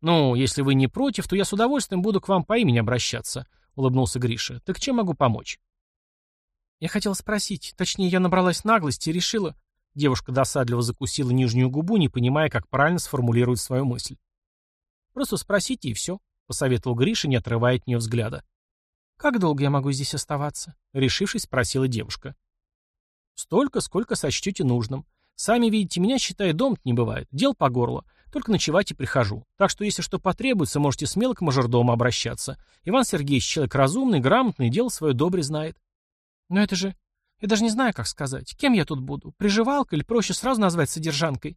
«Ну, если вы не против, то я с удовольствием буду к вам по имени обращаться», — улыбнулся Гриша. «Так чем могу помочь?» «Я хотела спросить, точнее, я набралась наглости и решила...» Девушка досадливо закусила нижнюю губу, не понимая, как правильно сформулировать свою мысль. «Просто спросите, и все», — посоветовал Гриша, не отрывая от нее взгляда. «Как долго я могу здесь оставаться?» — решившись, спросила девушка. «Столько, сколько сочтете нужным. Сами видите, меня, считай, дом не бывает. Дел по горло. Только ночевать и прихожу. Так что, если что потребуется, можете смело к мажордому обращаться. Иван Сергеевич человек разумный, грамотный, дело свое добре знает. Но это же... Я даже не знаю, как сказать. Кем я тут буду? Приживалкой или проще сразу назвать содержанкой?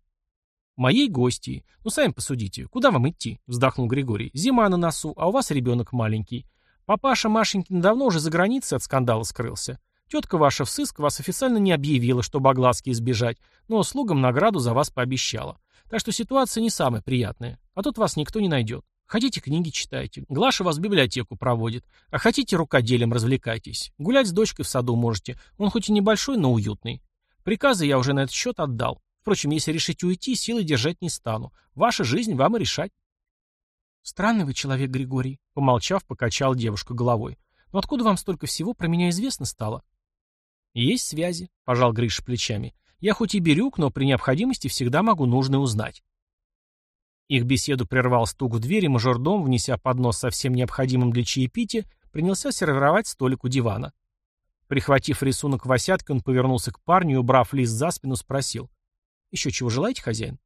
Моей гостьей. Ну, сами посудите. Куда вам идти? Вздохнул Григорий. Зима на носу, а у вас ребенок маленький. Папаша Машенькин давно уже за границей от скандала скрылся. Тетка ваша в сыск вас официально не объявила, чтобы огласки избежать, но слугам награду за вас пообещала. Так что ситуация не самая приятная. А тут вас никто не найдет. Хотите, книги читайте. Глаша вас в библиотеку проводит. А хотите, рукоделием развлекайтесь. Гулять с дочкой в саду можете. Он хоть и небольшой, но уютный. Приказы я уже на этот счет отдал. Впрочем, если решите уйти, силы держать не стану. Ваша жизнь, вам и решать. Странный вы человек, Григорий. Помолчав, покачал девушка головой. Но откуда вам столько всего про меня известно стало? «Есть связи», — пожал Гриша плечами. «Я хоть и берюк, но при необходимости всегда могу нужное узнать». Их беседу прервал стук в дверь, и мажордом, внеся поднос со всем необходимым для чаепития, принялся сервировать столик у дивана. Прихватив рисунок Васятки, он повернулся к парню и, убрав лист за спину, спросил. «Еще чего желаете, хозяин?»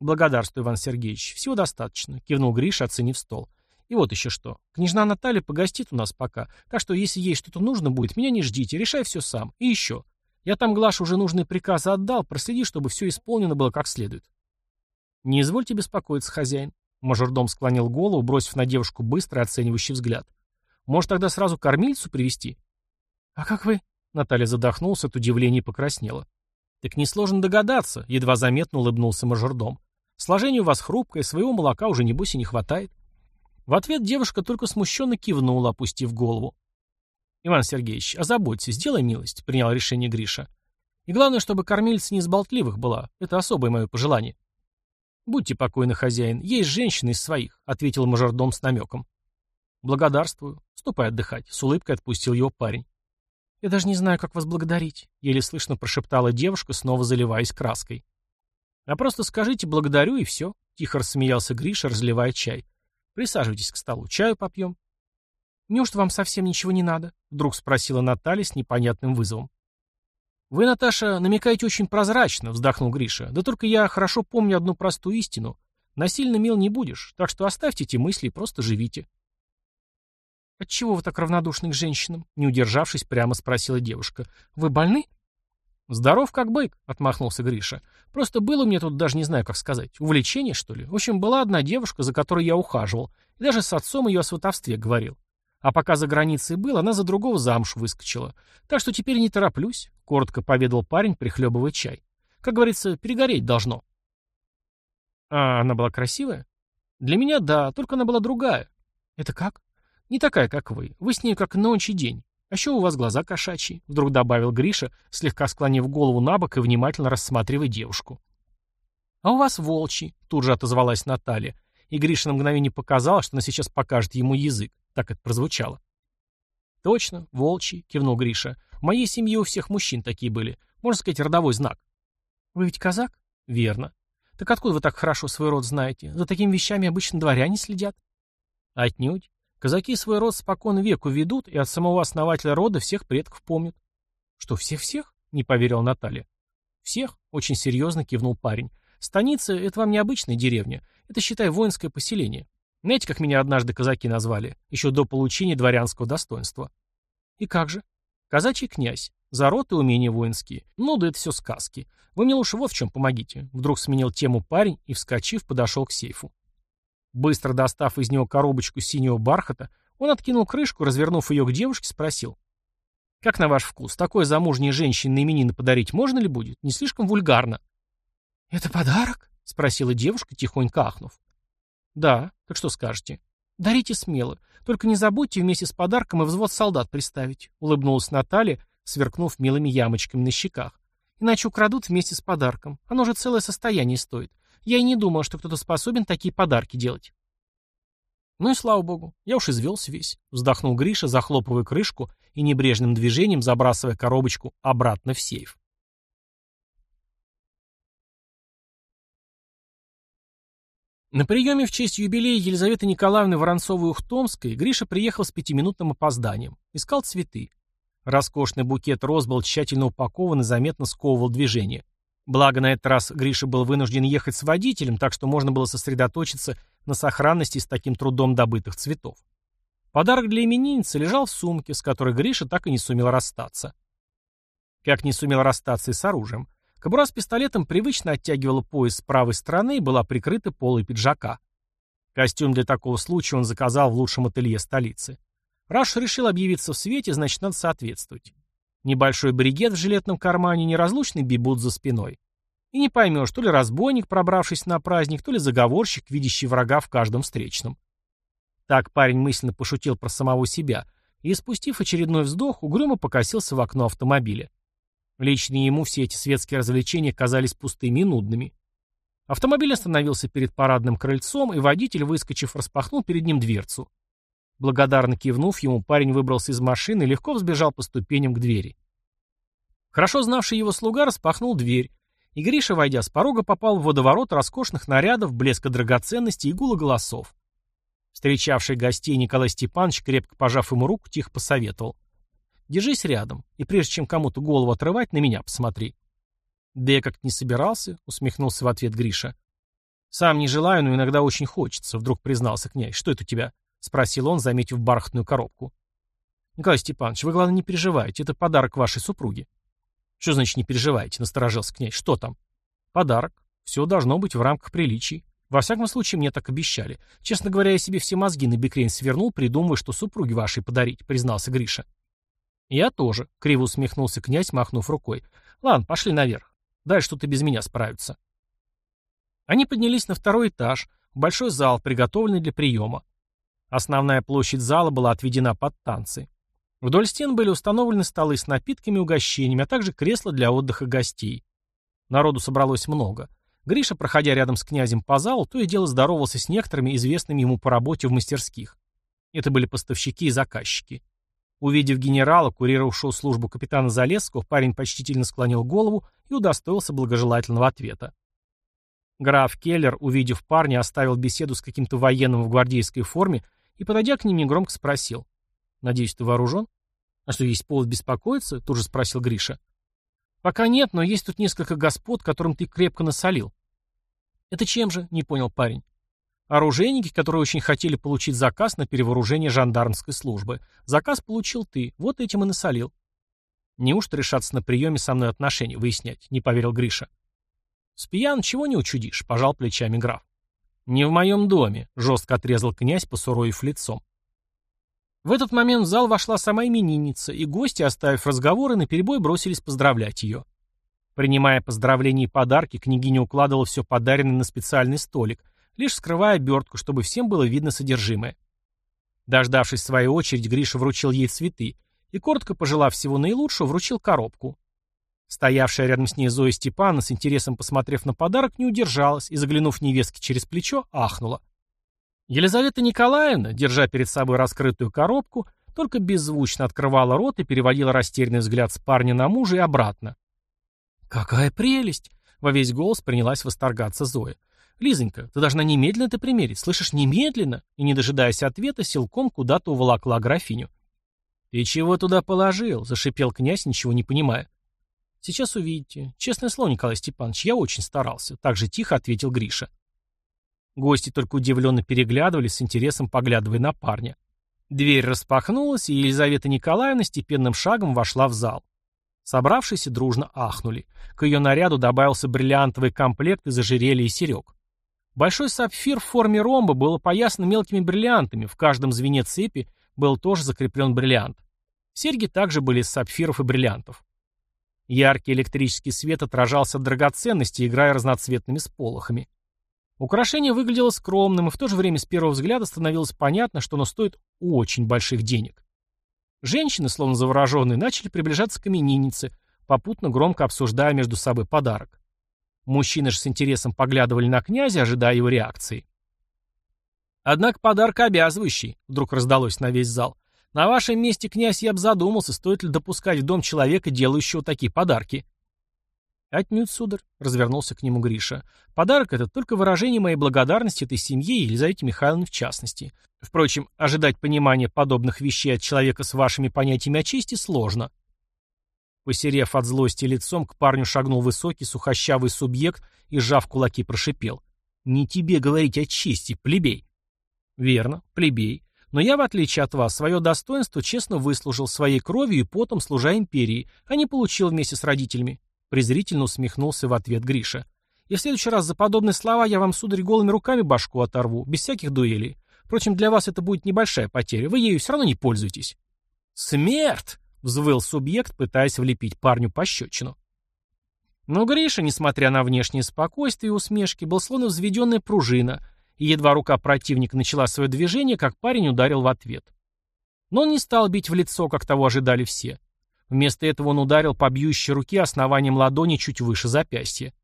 «Благодарствую, Иван Сергеевич. Всего достаточно», — кивнул Гриша, оценив стол. И вот еще что. Княжна Наталья погостит у нас пока, так что если ей что-то нужно будет, меня не ждите, решай все сам. И еще. Я там Глаш уже нужные приказы отдал, проследи, чтобы все исполнено было как следует. Не извольте беспокоиться, хозяин. Мажордом склонил голову, бросив на девушку быстрый оценивающий взгляд. Может, тогда сразу кормильцу привести? А как вы? Наталья задохнулся от удивления и покраснела. Так несложно догадаться, едва заметно улыбнулся мажордом. Сложение у вас хрупкое, своего молока уже небось и не хватает. В ответ девушка только смущенно кивнула, опустив голову. «Иван Сергеевич, озаботься, сделай милость», — принял решение Гриша. «И главное, чтобы кормильца не из болтливых была. Это особое мое пожелание». «Будьте покойны, хозяин. Есть женщина из своих», — ответил мажордом с намеком. «Благодарствую. Ступай отдыхать», — с улыбкой отпустил его парень. «Я даже не знаю, как вас благодарить», — еле слышно прошептала девушка, снова заливаясь краской. «А просто скажите «благодарю» и все», — тихо рассмеялся Гриша, разливая чай. Присаживайтесь к столу, чаю попьем. Неужто вам совсем ничего не надо? Вдруг спросила Наталья с непонятным вызовом. Вы, Наташа, намекаете очень прозрачно, вздохнул Гриша. Да только я хорошо помню одну простую истину. Насильно мил не будешь, так что оставьте эти мысли и просто живите. «Отчего вы так равнодушны к женщинам?» Не удержавшись, прямо спросила девушка. «Вы больны?» «Здоров как бык», — отмахнулся Гриша. «Просто было мне тут даже не знаю, как сказать. Увлечение, что ли? В общем, была одна девушка, за которой я ухаживал, и даже с отцом ее о сватовстве говорил. А пока за границей был, она за другого замуж выскочила. Так что теперь не тороплюсь, — коротко поведал парень, прихлебывая чай. Как говорится, перегореть должно. А она была красивая? Для меня да, только она была другая. Это как? Не такая, как вы. Вы с ней как ночь и день. А еще у вас глаза кошачьи, вдруг добавил Гриша, слегка склонив голову на бок и внимательно рассматривая девушку. А у вас волчий, тут же отозвалась Наталья. И Гриша на мгновение показала, что она сейчас покажет ему язык. Так это прозвучало. «Точно, волчий», — кивнул Гриша. «В моей семье у всех мужчин такие были. Можно сказать, родовой знак». «Вы ведь казак?» «Верно. Так откуда вы так хорошо свой род знаете? За такими вещами обычно дворяне следят». «Отнюдь. Казаки свой род спокон веку ведут, и от самого основателя рода всех предков помнят». «Что, всех-всех?» — не поверила Наталья. «Всех?» — очень серьезно кивнул парень. «Станица — это вам не обычная деревня. Это, считай, воинское поселение. Знаете, как меня однажды казаки назвали? Еще до получения дворянского достоинства». «И как же?» «Казачий князь. За рот и умения воинские. Ну да это все сказки. Вы мне лучше вот в чем помогите. Вдруг сменил тему парень и, вскочив, подошел к сейфу. Быстро достав из него коробочку синего бархата, он откинул крышку, развернув ее к девушке, спросил. «Как на ваш вкус, такой замужней женщине на именины подарить можно ли будет? Не слишком вульгарно?» «Это подарок?» — спросила девушка, тихонько ахнув. «Да, так что скажете?» «Дарите смело. Только не забудьте вместе с подарком и взвод солдат представить», — улыбнулась Наталья, сверкнув милыми ямочками на щеках. «Иначе украдут вместе с подарком. Оно же целое состояние стоит. Я и не думал, что кто-то способен такие подарки делать». «Ну и слава богу, я уж извелся весь», — вздохнул Гриша, захлопывая крышку и небрежным движением забрасывая коробочку обратно в сейф. На приеме в честь юбилея Елизаветы Николаевны Воронцовой-Ухтомской Гриша приехал с пятиминутным опозданием. Искал цветы. Роскошный букет роз был тщательно упакован и заметно сковывал движение. Благо, на этот раз Гриша был вынужден ехать с водителем, так что можно было сосредоточиться на сохранности с таким трудом добытых цветов. Подарок для именинницы лежал в сумке, с которой Гриша так и не сумел расстаться. Как не сумел расстаться и с оружием. Кобура с пистолетом привычно оттягивала пояс с правой стороны и была прикрыта полой пиджака. Костюм для такого случая он заказал в лучшем ателье столицы. Раш решил объявиться в свете, значит, надо соответствовать. Небольшой бригет в жилетном кармане, неразлучный бибут за спиной. И не поймешь, то ли разбойник, пробравшись на праздник, то ли заговорщик, видящий врага в каждом встречном. Так парень мысленно пошутил про самого себя и, спустив очередной вздох, угрюмо покосился в окно автомобиля. Лично ему все эти светские развлечения казались пустыми и нудными. Автомобиль остановился перед парадным крыльцом, и водитель, выскочив, распахнул перед ним дверцу. Благодарно кивнув ему, парень выбрался из машины и легко взбежал по ступеням к двери. Хорошо знавший его слуга распахнул дверь, и Гриша, войдя с порога, попал в водоворот роскошных нарядов, блеска драгоценностей и гула голосов. Встречавший гостей Николай Степанович, крепко пожав ему руку, тихо посоветовал. «Держись рядом, и прежде чем кому-то голову отрывать, на меня посмотри». «Да я как-то не собирался», — усмехнулся в ответ Гриша. «Сам не желаю, но иногда очень хочется», — вдруг признался князь. «Что это у тебя?» — спросил он, заметив бархатную коробку. «Николай Степанович, вы, главное, не переживайте. Это подарок вашей супруге». «Что значит не переживайте?» — насторожился князь. «Что там?» «Подарок. Все должно быть в рамках приличий. Во всяком случае, мне так обещали. Честно говоря, я себе все мозги на бекрень свернул, придумывая, что супруге вашей подарить», — признался Гриша. «Я тоже», — криво усмехнулся князь, махнув рукой. «Ладно, пошли наверх. Дальше что-то без меня справятся». Они поднялись на второй этаж, большой зал, приготовленный для приема. Основная площадь зала была отведена под танцы. Вдоль стен были установлены столы с напитками и угощениями, а также кресла для отдыха гостей. Народу собралось много. Гриша, проходя рядом с князем по залу, то и дело здоровался с некоторыми известными ему по работе в мастерских. Это были поставщики и заказчики. Увидев генерала, курировавшего службу капитана Залесского, парень почтительно склонил голову и удостоился благожелательного ответа. Граф Келлер, увидев парня, оставил беседу с каким-то военным в гвардейской форме и, подойдя к ним, негромко спросил. «Надеюсь, ты вооружен?» «А что, есть повод беспокоиться?» — тут же спросил Гриша. «Пока нет, но есть тут несколько господ, которым ты крепко насолил». «Это чем же?» — не понял парень. «Оружейники, которые очень хотели получить заказ на перевооружение жандармской службы. Заказ получил ты, вот этим и насолил». «Неужто решаться на приеме со мной отношения выяснять?» — не поверил Гриша. «С пьян чего не учудишь?» — пожал плечами граф. «Не в моем доме», — жестко отрезал князь, посуровив лицом. В этот момент в зал вошла сама именинница, и гости, оставив разговоры, наперебой бросились поздравлять ее. Принимая поздравления и подарки, княгиня укладывала все подаренное на специальный столик, лишь скрывая обертку, чтобы всем было видно содержимое. Дождавшись своей очереди, Гриша вручил ей цветы и, коротко пожелав всего наилучшего, вручил коробку. Стоявшая рядом с ней Зоя Степановна, с интересом посмотрев на подарок, не удержалась и, заглянув невестке через плечо, ахнула. Елизавета Николаевна, держа перед собой раскрытую коробку, только беззвучно открывала рот и переводила растерянный взгляд с парня на мужа и обратно. «Какая прелесть!» — во весь голос принялась восторгаться Зоя. «Лизонька, ты должна немедленно это примерить, слышишь, немедленно!» И, не дожидаясь ответа, силком куда-то уволокла графиню. «Ты чего туда положил?» — зашипел князь, ничего не понимая. «Сейчас увидите. Честное слово, Николай Степанович, я очень старался», — так же тихо ответил Гриша. Гости только удивленно переглядывались, с интересом поглядывая на парня. Дверь распахнулась, и Елизавета Николаевна степенным шагом вошла в зал. Собравшиеся дружно ахнули. К ее наряду добавился бриллиантовый комплект из ожерелья и серег. Большой сапфир в форме ромба был опоясан мелкими бриллиантами, в каждом звене цепи был тоже закреплен бриллиант. Серьги также были из сапфиров и бриллиантов. Яркий электрический свет отражался от драгоценностей, играя разноцветными сполохами. Украшение выглядело скромным, и в то же время с первого взгляда становилось понятно, что оно стоит очень больших денег. Женщины, словно завороженные, начали приближаться к имениннице, попутно громко обсуждая между собой подарок. Мужчины же с интересом поглядывали на князя, ожидая его реакции. «Однако подарок обязывающий», — вдруг раздалось на весь зал. «На вашем месте, князь, я бы задумался, стоит ли допускать в дом человека, делающего такие подарки». «Отнюдь, сударь», — развернулся к нему Гриша. «Подарок этот только выражение моей благодарности этой семье и Елизавете Михайловне в частности. Впрочем, ожидать понимания подобных вещей от человека с вашими понятиями о чести сложно». Посерев от злости лицом, к парню шагнул высокий, сухощавый субъект и, сжав кулаки, прошипел. «Не тебе говорить о чести, плебей!» «Верно, плебей. Но я, в отличие от вас, свое достоинство честно выслужил своей кровью и потом, служа империи, а не получил вместе с родителями. Презрительно усмехнулся в ответ Гриша. «И в следующий раз за подобные слова я вам, сударь, голыми руками башку оторву, без всяких дуэлей. Впрочем, для вас это будет небольшая потеря, вы ею все равно не пользуетесь». «Смерть!» — взвыл субъект, пытаясь влепить парню пощечину. Но Гриша, несмотря на внешнее спокойствие и усмешки, был словно взведенная пружина, и едва рука противника начала свое движение, как парень ударил в ответ. Но он не стал бить в лицо, как того ожидали все. Вместо этого он ударил по бьющей руке основанием ладони чуть выше запястья.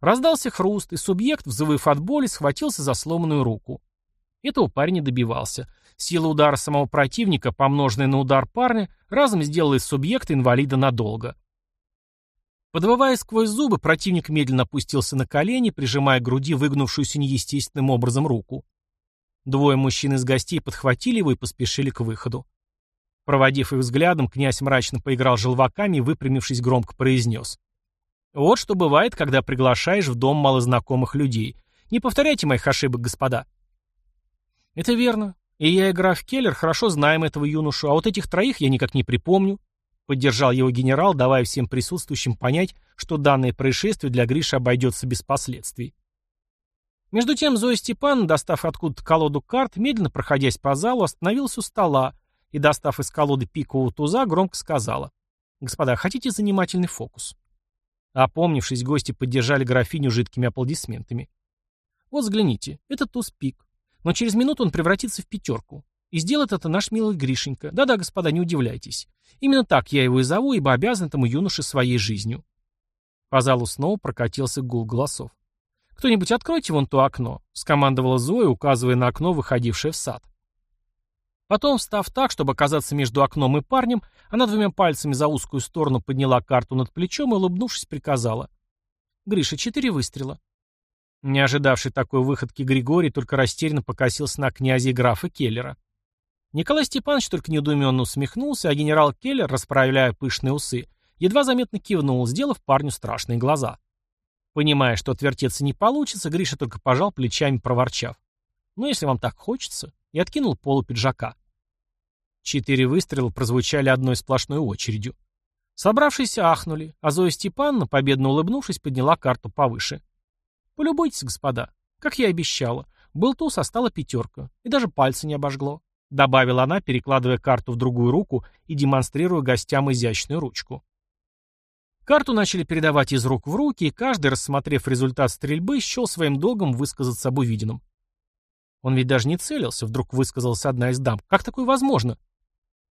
Раздался хруст, и субъект, взвыв от боли, схватился за сломанную руку. Этого парень добивался. Сила удара самого противника, помноженная на удар парня, разом сделала из субъекта инвалида надолго. Подвывая сквозь зубы, противник медленно опустился на колени, прижимая к груди выгнувшуюся неестественным образом руку. Двое мужчин из гостей подхватили его и поспешили к выходу. Проводив их взглядом, князь мрачно поиграл желваками и, выпрямившись, громко произнес. «Вот что бывает, когда приглашаешь в дом малознакомых людей. Не повторяйте моих ошибок, господа». «Это верно. И я и Келлер хорошо знаем этого юношу, а вот этих троих я никак не припомню», — поддержал его генерал, давая всем присутствующим понять, что данное происшествие для Гриши обойдется без последствий. Между тем Зоя Степановна, достав откуда-то колоду карт, медленно проходясь по залу, остановилась у стола, и, достав из колоды пикового туза, громко сказала. «Господа, хотите занимательный фокус?» Опомнившись, гости поддержали графиню жидкими аплодисментами. «Вот взгляните, это туз пик. Но через минуту он превратится в пятерку. И сделает это наш милый Гришенька. Да-да, господа, не удивляйтесь. Именно так я его и зову, ибо обязан этому юноше своей жизнью». По залу снова прокатился гул голосов. «Кто-нибудь откройте вон то окно», — скомандовала Зоя, указывая на окно, выходившее в сад. Потом, встав так, чтобы оказаться между окном и парнем, она двумя пальцами за узкую сторону подняла карту над плечом и, улыбнувшись, приказала. «Гриша, четыре выстрела». Не ожидавший такой выходки Григорий только растерянно покосился на князя и графа Келлера. Николай Степанович только недоуменно усмехнулся, а генерал Келлер, расправляя пышные усы, едва заметно кивнул, сделав парню страшные глаза. Понимая, что отвертеться не получится, Гриша только пожал плечами, проворчав. «Ну, если вам так хочется», и откинул полу пиджака. Четыре выстрела прозвучали одной сплошной очередью. Собравшиеся ахнули, а Зоя Степановна, победно улыбнувшись, подняла карту повыше. «Полюбуйтесь, господа. Как я и обещала. Был туз, а стала пятерка. И даже пальцы не обожгло. Добавила она, перекладывая карту в другую руку и демонстрируя гостям изящную ручку. Карту начали передавать из рук в руки, и каждый, рассмотрев результат стрельбы, счел своим долгом высказаться об увиденном. Он ведь даже не целился, вдруг высказалась одна из дам. Как такое возможно?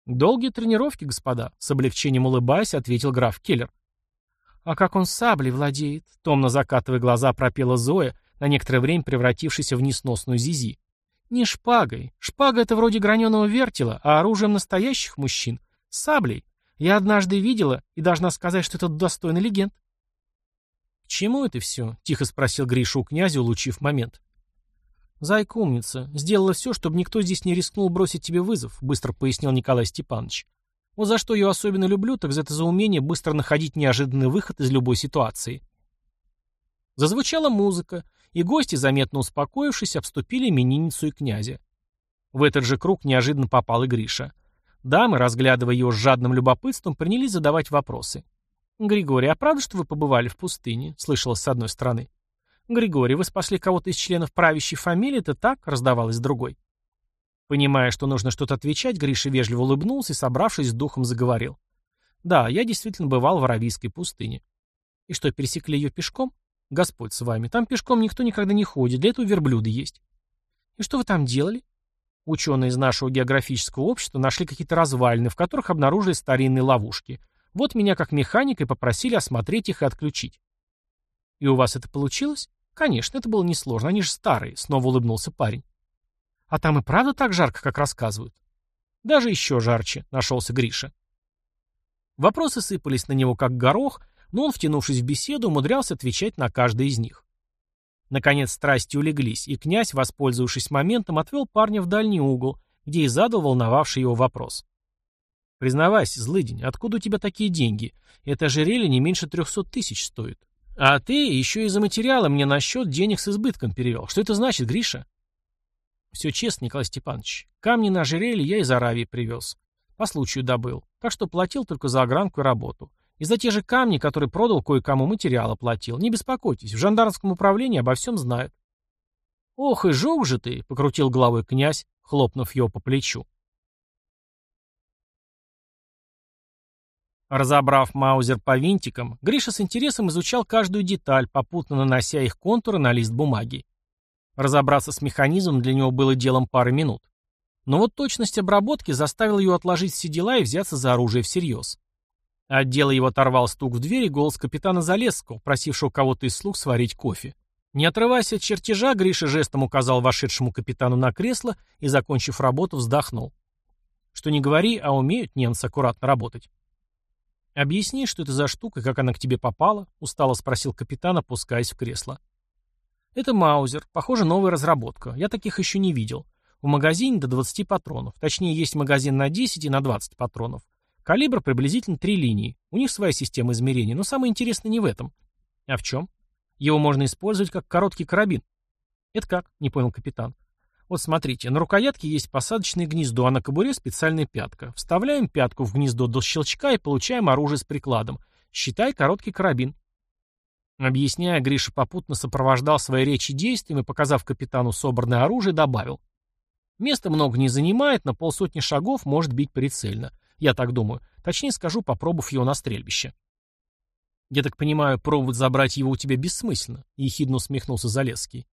Долгие тренировки, господа, с облегчением улыбаясь, ответил граф Келлер. А как он саблей владеет? Томно закатывая глаза, пропела Зоя, на некоторое время превратившаяся в несносную Зизи. Не шпагой. Шпага — это вроде граненого вертела, а оружием настоящих мужчин. Саблей. Я однажды видела и должна сказать, что это достойный легенд. «К чему это все?» — тихо спросил Гриша у князя, улучив момент. «Зайка умница. Сделала все, чтобы никто здесь не рискнул бросить тебе вызов», — быстро пояснил Николай Степанович. «Вот за что ее особенно люблю, так за это за умение быстро находить неожиданный выход из любой ситуации». Зазвучала музыка, и гости, заметно успокоившись, обступили именинницу и князя. В этот же круг неожиданно попал и Гриша. Дамы, разглядывая его с жадным любопытством, принялись задавать вопросы. «Григорий, а правда, что вы побывали в пустыне?» — слышалось с одной стороны. «Григорий, вы спасли кого-то из членов правящей фамилии, это так?» — раздавалось с другой. Понимая, что нужно что-то отвечать, Гриша вежливо улыбнулся и, собравшись с духом, заговорил. «Да, я действительно бывал в Аравийской пустыне». «И что, пересекли ее пешком?» «Господь с вами. Там пешком никто никогда не ходит, для этого верблюды есть». «И что вы там делали?» Ученые из нашего географического общества нашли какие-то развалины, в которых обнаружили старинные ловушки. Вот меня как механика и попросили осмотреть их и отключить. «И у вас это получилось?» «Конечно, это было несложно, они же старые», — снова улыбнулся парень. «А там и правда так жарко, как рассказывают?» «Даже еще жарче», — нашелся Гриша. Вопросы сыпались на него как горох, но он, втянувшись в беседу, умудрялся отвечать на каждый из них. Наконец страсти улеглись, и князь, воспользовавшись моментом, отвел парня в дальний угол, где и задал волновавший его вопрос. «Признавайся, злыдень, откуда у тебя такие деньги? Это ожерелье не меньше трехсот тысяч стоит. А ты еще и за материалы мне на счет денег с избытком перевел. Что это значит, Гриша? Все честно, Николай Степанович. Камни на ожерелье я из Аравии привез. По случаю добыл. Так что платил только за огранку и работу. И за те же камни, которые продал кое-кому материал оплатил. Не беспокойтесь, в жандармском управлении обо всем знают. Ох и жук же ты, покрутил головой князь, хлопнув его по плечу. Разобрав маузер по винтикам, Гриша с интересом изучал каждую деталь, попутно нанося их контуры на лист бумаги. Разобраться с механизмом для него было делом пары минут. Но вот точность обработки заставила ее отложить все дела и взяться за оружие всерьез. От дела его оторвал стук в дверь и голос капитана Залесского, просившего кого-то из слуг сварить кофе. Не отрываясь от чертежа, Гриша жестом указал вошедшему капитану на кресло и, закончив работу, вздохнул. Что не говори, а умеют немцы аккуратно работать. «Объясни, что это за штука и как она к тебе попала?» — устало спросил капитан, опускаясь в кресло. «Это Маузер. Похоже, новая разработка. Я таких еще не видел. В магазине до 20 патронов. Точнее, есть магазин на 10 и на 20 патронов. Калибр приблизительно три линии. У них своя система измерений, но самое интересное не в этом. А в чем? Его можно использовать как короткий карабин. Это как? Не понял капитан. Вот смотрите, на рукоятке есть посадочное гнездо, а на кобуре специальная пятка. Вставляем пятку в гнездо до щелчка и получаем оружие с прикладом. Считай короткий карабин. Объясняя, Гриша попутно сопровождал свои речи действиями, показав капитану собранное оружие, добавил. Места много не занимает, на полсотни шагов может бить прицельно. Я так думаю. Точнее скажу, попробовав его на стрельбище. Я так понимаю, пробовать забрать его у тебя бессмысленно, ехидно усмехнулся Залесский.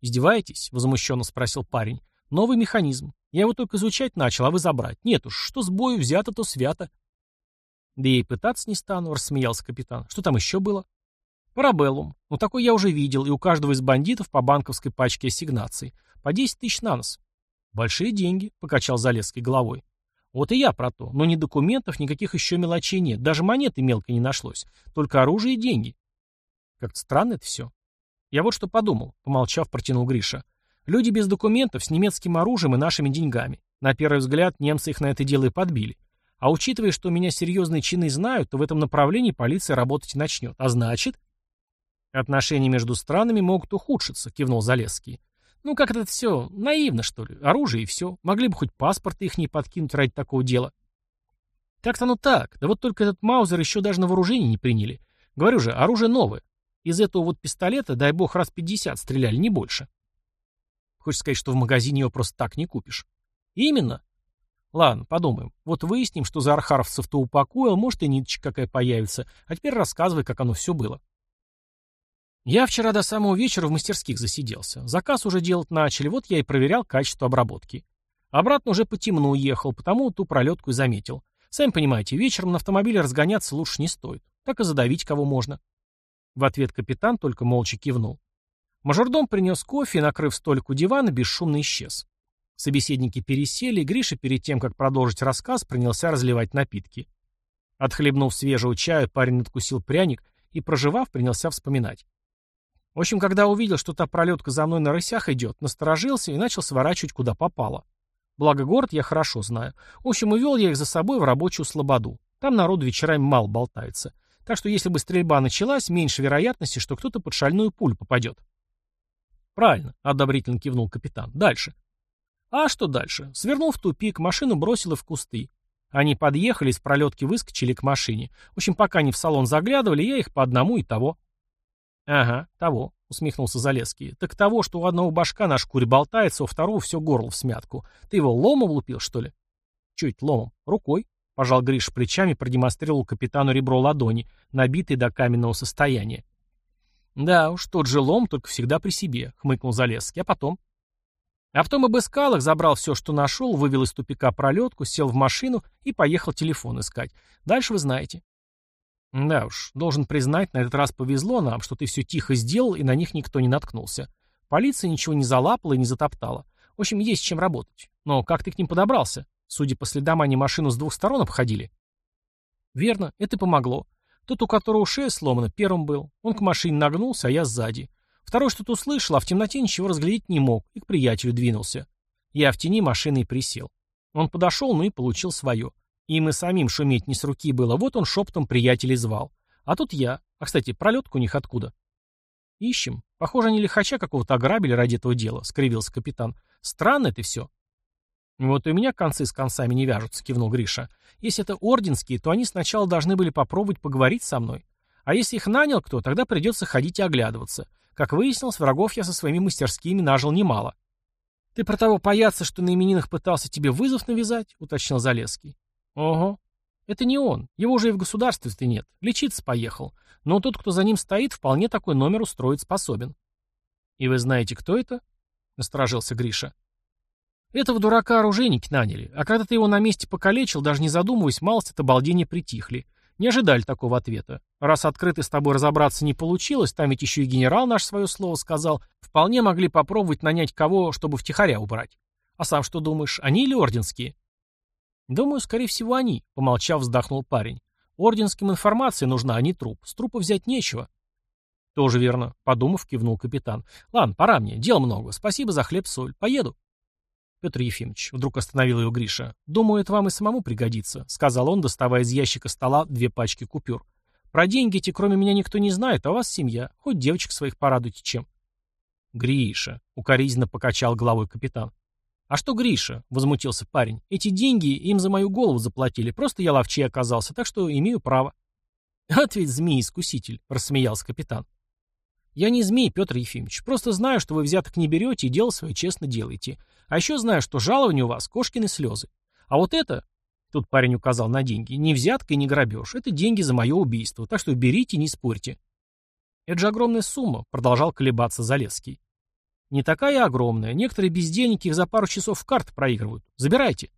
«Издеваетесь?» — возмущенно спросил парень. «Новый механизм. Я его только изучать начал, а вы забрать. Нет уж, что с бою взято, то свято». «Да я и пытаться не стану», — рассмеялся капитан. «Что там еще было?» «Парабеллум. Ну, такой я уже видел, и у каждого из бандитов по банковской пачке ассигнаций. По 10 тысяч на нос». «Большие деньги», — покачал Залесский головой. «Вот и я про то. Но ни документов, никаких еще мелочей нет. Даже монеты мелко не нашлось. Только оружие и деньги». Как-то странно это все. «Я вот что подумал», — помолчав, протянул Гриша. «Люди без документов, с немецким оружием и нашими деньгами. На первый взгляд, немцы их на это дело и подбили. А учитывая, что меня серьезные чины знают, то в этом направлении полиция работать начнет. А значит...» «Отношения между странами могут ухудшиться», — кивнул Залесский. «Ну, как это все? Наивно, что ли? Оружие и все. Могли бы хоть паспорт их не подкинуть ради такого дела». «Так-то ну так. Да вот только этот Маузер еще даже на вооружение не приняли. Говорю же, оружие новое. Из этого вот пистолета, дай бог, раз 50 стреляли, не больше. Хочешь сказать, что в магазине его просто так не купишь? Именно. Ладно, подумаем. Вот выясним, что за архаровцев-то упокоил, может и ниточка какая появится. А теперь рассказывай, как оно все было. Я вчера до самого вечера в мастерских засиделся. Заказ уже делать начали, вот я и проверял качество обработки. Обратно уже по темну уехал, потому ту пролетку и заметил. Сами понимаете, вечером на автомобиле разгоняться лучше не стоит. Так и задавить кого можно. В ответ капитан только молча кивнул. Мажордом принес кофе и, накрыв столик у дивана, бесшумно исчез. Собеседники пересели, и Гриша перед тем, как продолжить рассказ, принялся разливать напитки. Отхлебнув свежего чая, парень надкусил пряник и, проживав, принялся вспоминать. В общем, когда увидел, что та пролетка за мной на рысях идет, насторожился и начал сворачивать куда попало. Благо город я хорошо знаю. В общем, увел я их за собой в рабочую слободу. Там народу вечерами мало болтается. Так что если бы стрельба началась, меньше вероятности, что кто-то под шальную пулю попадет. Правильно, одобрительно кивнул капитан. Дальше. А что дальше? Свернул в тупик, машину бросил в кусты. Они подъехали, с пролетки выскочили к машине. В общем, пока они в салон заглядывали, я их по одному и того. «Ага, того», — усмехнулся Залеский. «Так того, что у одного башка на шкуре болтается, у второго все горло в смятку. Ты его ломом лупил, что ли?» «Чуть ломом. Рукой», — пожал Гриш плечами, продемонстрировал капитану ребро ладони, набитый до каменного состояния. «Да уж, тот же лом, только всегда при себе», — хмыкнул Залесский. «А потом?» А потом обыскал их, забрал все, что нашел, вывел из тупика пролетку, сел в машину и поехал телефон искать. Дальше вы знаете. Да уж, должен признать, на этот раз повезло нам, что ты все тихо сделал, и на них никто не наткнулся. Полиция ничего не залапала и не затоптала. В общем, есть чем работать. Но как ты к ним подобрался? Судя по следам, они машину с двух сторон обходили. Верно, это помогло. Тот, у которого шея сломана, первым был. Он к машине нагнулся, а я сзади. Второй что-то услышал, а в темноте ничего разглядеть не мог, и к приятелю двинулся. Я в тени машины и присел. Он подошел, ну и получил свое. Им и самим шуметь не с руки было, вот он шептом приятелей звал. А тут я. А, кстати, пролетку у них откуда? Ищем. Похоже, они лихача какого-то ограбили ради этого дела, скривился капитан. Странно это все. Вот и у меня концы с концами не вяжутся, кивнул Гриша. Если это орденские, то они сначала должны были попробовать поговорить со мной. А если их нанял кто, тогда придется ходить и оглядываться. Как выяснилось, врагов я со своими мастерскими нажил немало. «Ты про того паяться, что на именинах пытался тебе вызов навязать?» — уточнил Залесский. «Ого. Это не он. Его уже и в государстве-то нет. Лечиться поехал. Но тот, кто за ним стоит, вполне такой номер устроить способен». «И вы знаете, кто это?» — насторожился Гриша. «Этого дурака оружейники наняли, а когда ты его на месте покалечил, даже не задумываясь, малость от обалдения притихли. Не ожидали такого ответа. Раз открыто с тобой разобраться не получилось, там ведь еще и генерал наш свое слово сказал, вполне могли попробовать нанять кого, чтобы втихаря убрать. А сам что думаешь, они или орденские? Думаю, скорее всего, они, помолчав, вздохнул парень. Орденским информация нужна, а не труп. С трупа взять нечего. Тоже верно, подумав, кивнул капитан. Ладно, пора мне, дел много. Спасибо за хлеб-соль. Поеду. Петр Ефимович, вдруг остановил его Гриша. Думаю, это вам и самому пригодится, сказал он, доставая из ящика стола две пачки купюр. Про деньги эти, кроме меня, никто не знает, а у вас семья. Хоть девочек своих порадуйте чем. Гриша, укоризненно покачал головой капитан. «А что Гриша?» — возмутился парень. «Эти деньги им за мою голову заплатили, просто я ловчей оказался, так что имею право». «Вот ведь змей-искуситель», — рассмеялся капитан. «Я не змей, Петр Ефимович, просто знаю, что вы взяток не берете и дело свое честно делаете. А еще знаю, что жалование у вас кошкины слезы. А вот это, тут парень указал на деньги, не взятка и не грабеж, это деньги за мое убийство, так что берите, не спорьте. Это же огромная сумма, продолжал колебаться Залесский. Не такая огромная, некоторые бездельники их за пару часов в карты проигрывают. Забирайте.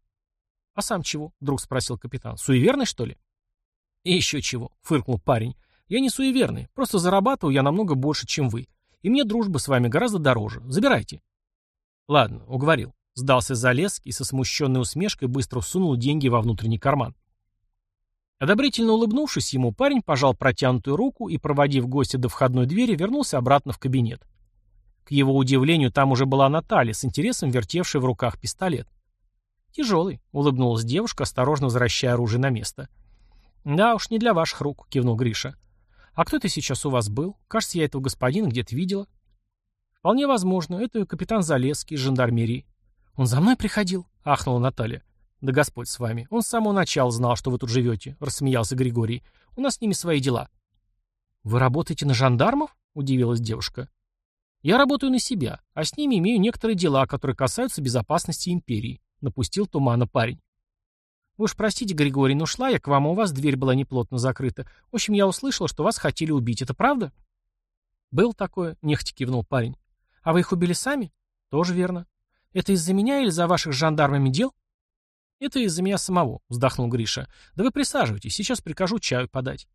А сам чего? Вдруг спросил капитан. Суеверный, что ли? И еще чего, фыркнул парень. Я не суеверный, просто зарабатываю я намного больше, чем вы. И мне дружба с вами гораздо дороже. Забирайте. Ладно, уговорил. Сдался залез и со смущенной усмешкой быстро сунул деньги во внутренний карман. Одобрительно улыбнувшись ему, парень пожал протянутую руку и, проводив гостя до входной двери, вернулся обратно в кабинет. К его удивлению, там уже была Наталья, с интересом вертевшая в руках пистолет. «Тяжелый», — улыбнулась девушка, осторожно возвращая оружие на место. «Да уж, не для ваших рук», — кивнул Гриша. «А кто это сейчас у вас был? Кажется, я этого господина где-то видела». «Вполне возможно. Это капитан Залесский из жандармерии». «Он за мной приходил?» — ахнула Наталья. «Да Господь с вами. Он с самого начала знал, что вы тут живете», — рассмеялся Григорий. «У нас с ними свои дела». «Вы работаете на жандармов?» — удивилась девушка. «Я работаю на себя, а с ними имею некоторые дела, которые касаются безопасности империи. — напустил тумана парень. «Вы уж простите, Григорий, но шла я к вам, а у вас дверь была неплотно закрыта. В общем, я услышал, что вас хотели убить. Это правда?» «Был такое», — нехотя кивнул парень. «А вы их убили сами?» «Тоже верно. Это из-за меня или за ваших жандармами дел?» «Это из-за меня самого», — вздохнул Гриша. «Да вы присаживайтесь, сейчас прикажу чаю подать».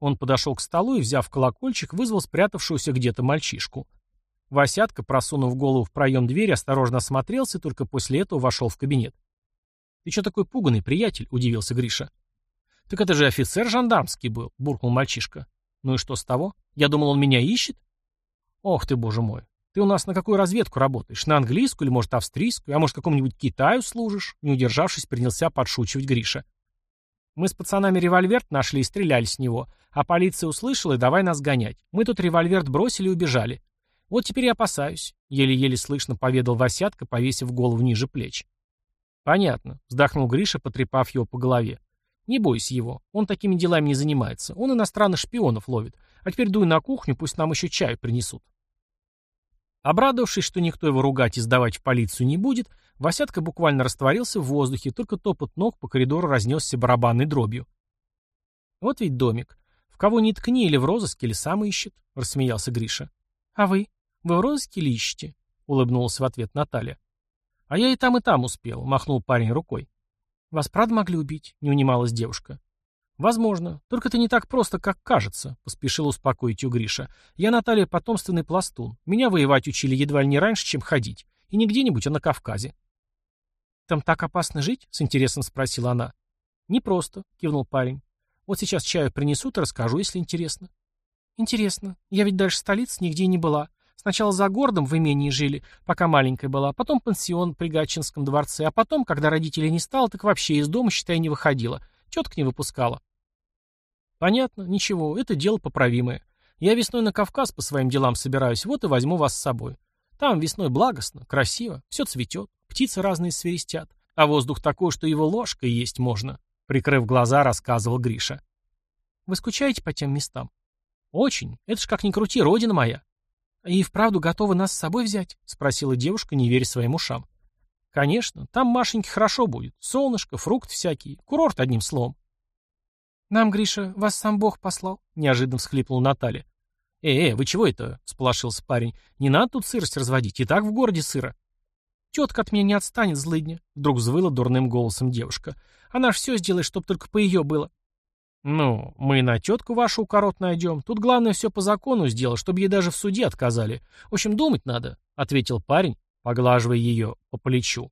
Он подошел к столу и, взяв колокольчик, вызвал спрятавшуюся где-то мальчишку. Васятка, просунув голову в проем двери, осторожно осмотрелся и только после этого вошел в кабинет. «Ты что такой пуганный, приятель?» — удивился Гриша. «Так это же офицер жандармский был», — буркнул мальчишка. «Ну и что с того? Я думал, он меня ищет?» «Ох ты, боже мой! Ты у нас на какую разведку работаешь? На английскую или, может, австрийскую? А может, какому-нибудь Китаю служишь?» Не удержавшись, принялся подшучивать Гриша. «Мы с пацанами револьверт нашли и стреляли с него, а полиция услышала и давай нас гонять. Мы тут револьверт бросили и убежали. Вот теперь я опасаюсь», — еле-еле слышно поведал Васятка, повесив голову ниже плеч. «Понятно», — вздохнул Гриша, потрепав его по голове. «Не бойся его, он такими делами не занимается. Он иностранных шпионов ловит. А теперь дуй на кухню, пусть нам еще чаю принесут». Обрадовавшись, что никто его ругать и сдавать в полицию не будет, Васятка буквально растворился в воздухе, только топот ног по коридору разнесся барабанной дробью. «Вот ведь домик. В кого ни ткни, или в розыске, или сам ищет», — рассмеялся Гриша. «А вы? Вы в розыске или ищете?» — улыбнулась в ответ Наталья. «А я и там, и там успел», — махнул парень рукой. «Вас правда могли убить?» — не унималась девушка. «Возможно. Только это не так просто, как кажется», — поспешил успокоить ее Гриша. «Я, Наталья, потомственный пластун. Меня воевать учили едва ли не раньше, чем ходить. И не где-нибудь, а на Кавказе». «Там так опасно жить?» — с интересом спросила она. «Не просто», — кивнул парень. «Вот сейчас чаю принесут и расскажу, если интересно». «Интересно. Я ведь дальше столицы нигде не была. Сначала за городом в имении жили, пока маленькая была, потом пансион при Гатчинском дворце, а потом, когда родителей не стало, так вообще из дома, считай, не выходила. Тетка не выпускала. Понятно, ничего, это дело поправимое. Я весной на Кавказ по своим делам собираюсь, вот и возьму вас с собой. Там весной благостно, красиво, все цветет, птицы разные свиристят, а воздух такой, что его ложкой есть можно, прикрыв глаза, рассказывал Гриша. Вы скучаете по тем местам? Очень. Это ж как ни крути, родина моя. «И вправду готовы нас с собой взять?» — спросила девушка, не веря своим ушам. «Конечно. Там Машеньке хорошо будет. Солнышко, фрукт всякий. Курорт, одним словом». «Нам, Гриша, вас сам Бог послал», — неожиданно всхлипнула Наталья. «Э, э, вы чего это?» — сполошился парень. «Не надо тут сырость разводить, и так в городе сыро». «Тетка от меня не отстанет, злыдня», — вдруг взвыла дурным голосом девушка. «Она ж все сделает, чтоб только по ее было». «Ну, мы на тетку вашу укорот найдем. Тут главное все по закону сделать, чтобы ей даже в суде отказали. В общем, думать надо», — ответил парень, поглаживая ее по плечу.